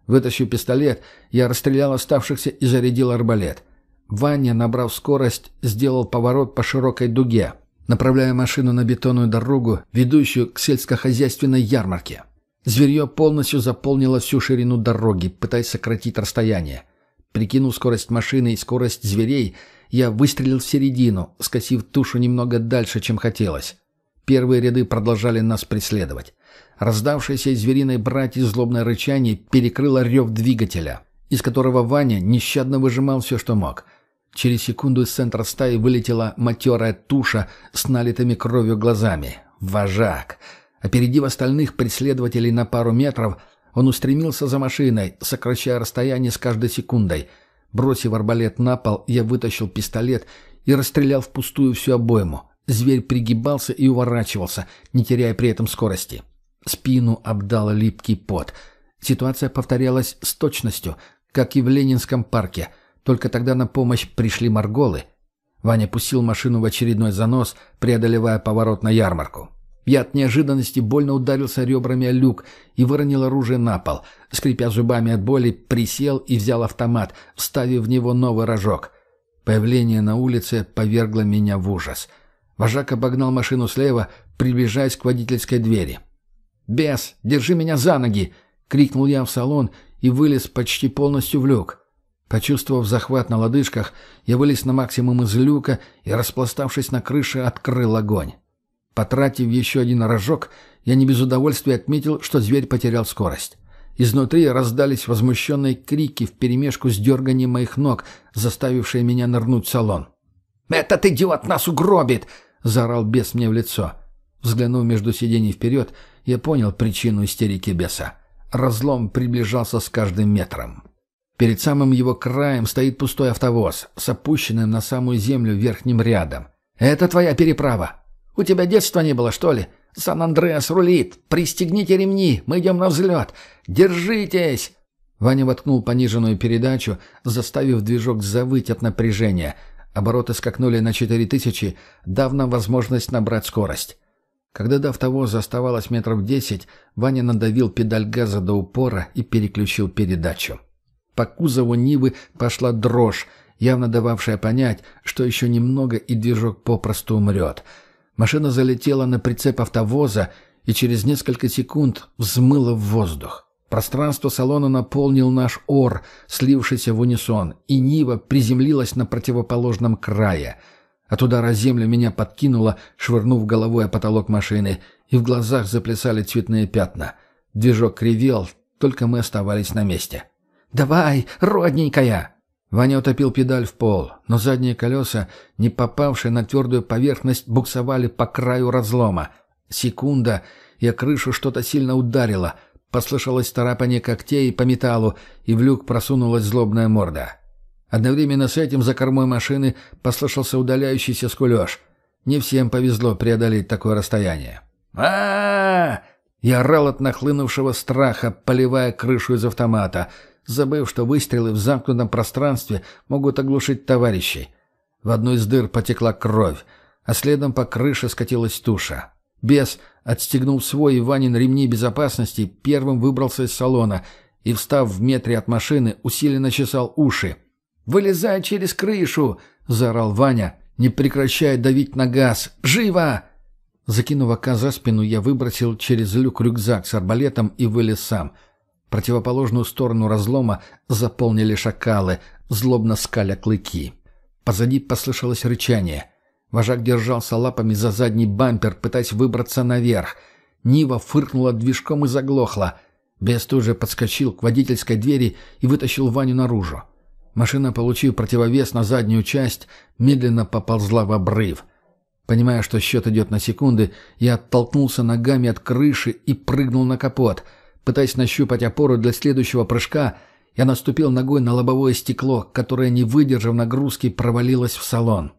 Вытащив пистолет, я расстрелял оставшихся и зарядил арбалет. Ваня, набрав скорость, сделал поворот по широкой дуге, направляя машину на бетонную дорогу, ведущую к сельскохозяйственной ярмарке. Зверье полностью заполнило всю ширину дороги, пытаясь сократить расстояние. Прикинув скорость машины и скорость зверей, я выстрелил в середину, скосив тушу немного дальше, чем хотелось. Первые ряды продолжали нас преследовать. Раздавшееся из звериной братьи злобное рычание перекрыло рев двигателя, из которого Ваня нещадно выжимал все, что мог. Через секунду из центра стаи вылетела матерая туша с налитыми кровью глазами. «Вожак!» Опередив остальных преследователей на пару метров, он устремился за машиной, сокращая расстояние с каждой секундой. Бросив арбалет на пол, я вытащил пистолет и расстрелял впустую всю обойму. Зверь пригибался и уворачивался, не теряя при этом скорости. Спину обдал липкий пот. Ситуация повторялась с точностью, как и в Ленинском парке. Только тогда на помощь пришли морголы. Ваня пустил машину в очередной занос, преодолевая поворот на ярмарку. Я от неожиданности больно ударился ребрами о люк и выронил оружие на пол. Скрипя зубами от боли, присел и взял автомат, вставив в него новый рожок. Появление на улице повергло меня в ужас. Вожак обогнал машину слева, приближаясь к водительской двери. «Бес, держи меня за ноги!» — крикнул я в салон и вылез почти полностью в люк. Почувствовав захват на лодыжках, я вылез на максимум из люка и, распластавшись на крыше, открыл огонь. Потратив еще один рожок, я не без удовольствия отметил, что зверь потерял скорость. Изнутри раздались возмущенные крики вперемешку с дерганием моих ног, заставившие меня нырнуть в салон. «Этот идиот нас угробит!» — заорал бес мне в лицо. Взглянув между сидений вперед, я понял причину истерики беса. Разлом приближался с каждым метром. Перед самым его краем стоит пустой автовоз с опущенным на самую землю верхним рядом. «Это твоя переправа!» У тебя детства не было, что ли? Сан-Андреас рулит. Пристегните ремни. Мы идем на взлет. Держитесь!» Ваня воткнул пониженную передачу, заставив движок завыть от напряжения. Обороты скакнули на четыре тысячи, дав нам возможность набрать скорость. Когда до автовоза оставалось метров десять, Ваня надавил педаль газа до упора и переключил передачу. По кузову Нивы пошла дрожь, явно дававшая понять, что еще немного и движок попросту умрет — Машина залетела на прицеп автовоза и через несколько секунд взмыла в воздух. Пространство салона наполнил наш ор, слившийся в унисон, и Нива приземлилась на противоположном крае. От удара землю меня подкинуло, швырнув головой о потолок машины, и в глазах заплясали цветные пятна. Движок кривел, только мы оставались на месте. «Давай, родненькая!» Ваня утопил педаль в пол, но задние колеса, не попавшие на твердую поверхность, буксовали по краю разлома. Секунда, и о крышу что-то сильно ударило. Послышалось тарапание когтей по металлу, и в люк просунулась злобная морда. Одновременно с этим за кормой машины послышался удаляющийся скулеж. Не всем повезло преодолеть такое расстояние. а Я орал от нахлынувшего страха, поливая крышу из автомата — забыв, что выстрелы в замкнутом пространстве могут оглушить товарищей. В одну из дыр потекла кровь, а следом по крыше скатилась туша. Бес отстегнул свой и Ванин ремни безопасности, первым выбрался из салона и, встав в метре от машины, усиленно чесал уши. «Вылезай через крышу!» — заорал Ваня, не прекращая давить на газ. «Живо!» Закинув ока за спину, я выбросил через люк рюкзак с арбалетом и вылез сам — Противоположную сторону разлома заполнили шакалы, злобно скаля клыки. Позади послышалось рычание. Вожак держался лапами за задний бампер, пытаясь выбраться наверх. Нива фыркнула движком и заглохла. Бес тут же подскочил к водительской двери и вытащил Ваню наружу. Машина, получив противовес на заднюю часть, медленно поползла в обрыв. Понимая, что счет идет на секунды, я оттолкнулся ногами от крыши и прыгнул на капот. Пытаясь нащупать опору для следующего прыжка, я наступил ногой на лобовое стекло, которое, не выдержав нагрузки, провалилось в салон.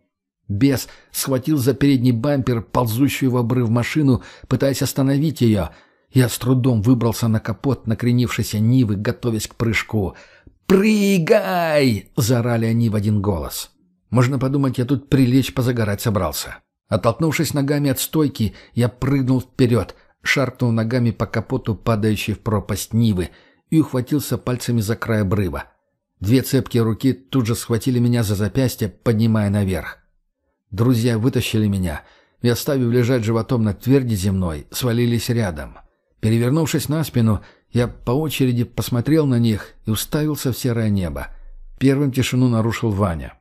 Бес схватил за передний бампер, ползущую в обрыв машину, пытаясь остановить ее. Я с трудом выбрался на капот накренившейся Нивы, готовясь к прыжку. «Прыгай!» — заорали они в один голос. Можно подумать, я тут прилечь позагорать собрался. Оттолкнувшись ногами от стойки, я прыгнул вперед, шаркнул ногами по капоту, падающей в пропасть Нивы, и ухватился пальцами за край обрыва. Две цепкие руки тут же схватили меня за запястье, поднимая наверх. Друзья вытащили меня и, оставив лежать животом на тверди земной, свалились рядом. Перевернувшись на спину, я по очереди посмотрел на них и уставился в серое небо. Первым тишину нарушил Ваня.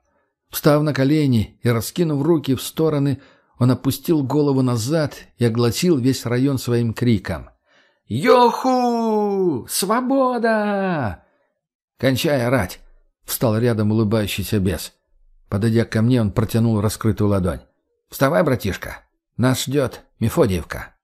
Встав на колени и раскинув руки в стороны, он опустил голову назад и огласил весь район своим криком. «Йоху! Свобода!» «Кончай орать!» — встал рядом улыбающийся бес. Подойдя ко мне, он протянул раскрытую ладонь. «Вставай, братишка! Нас ждет Мефодиевка!»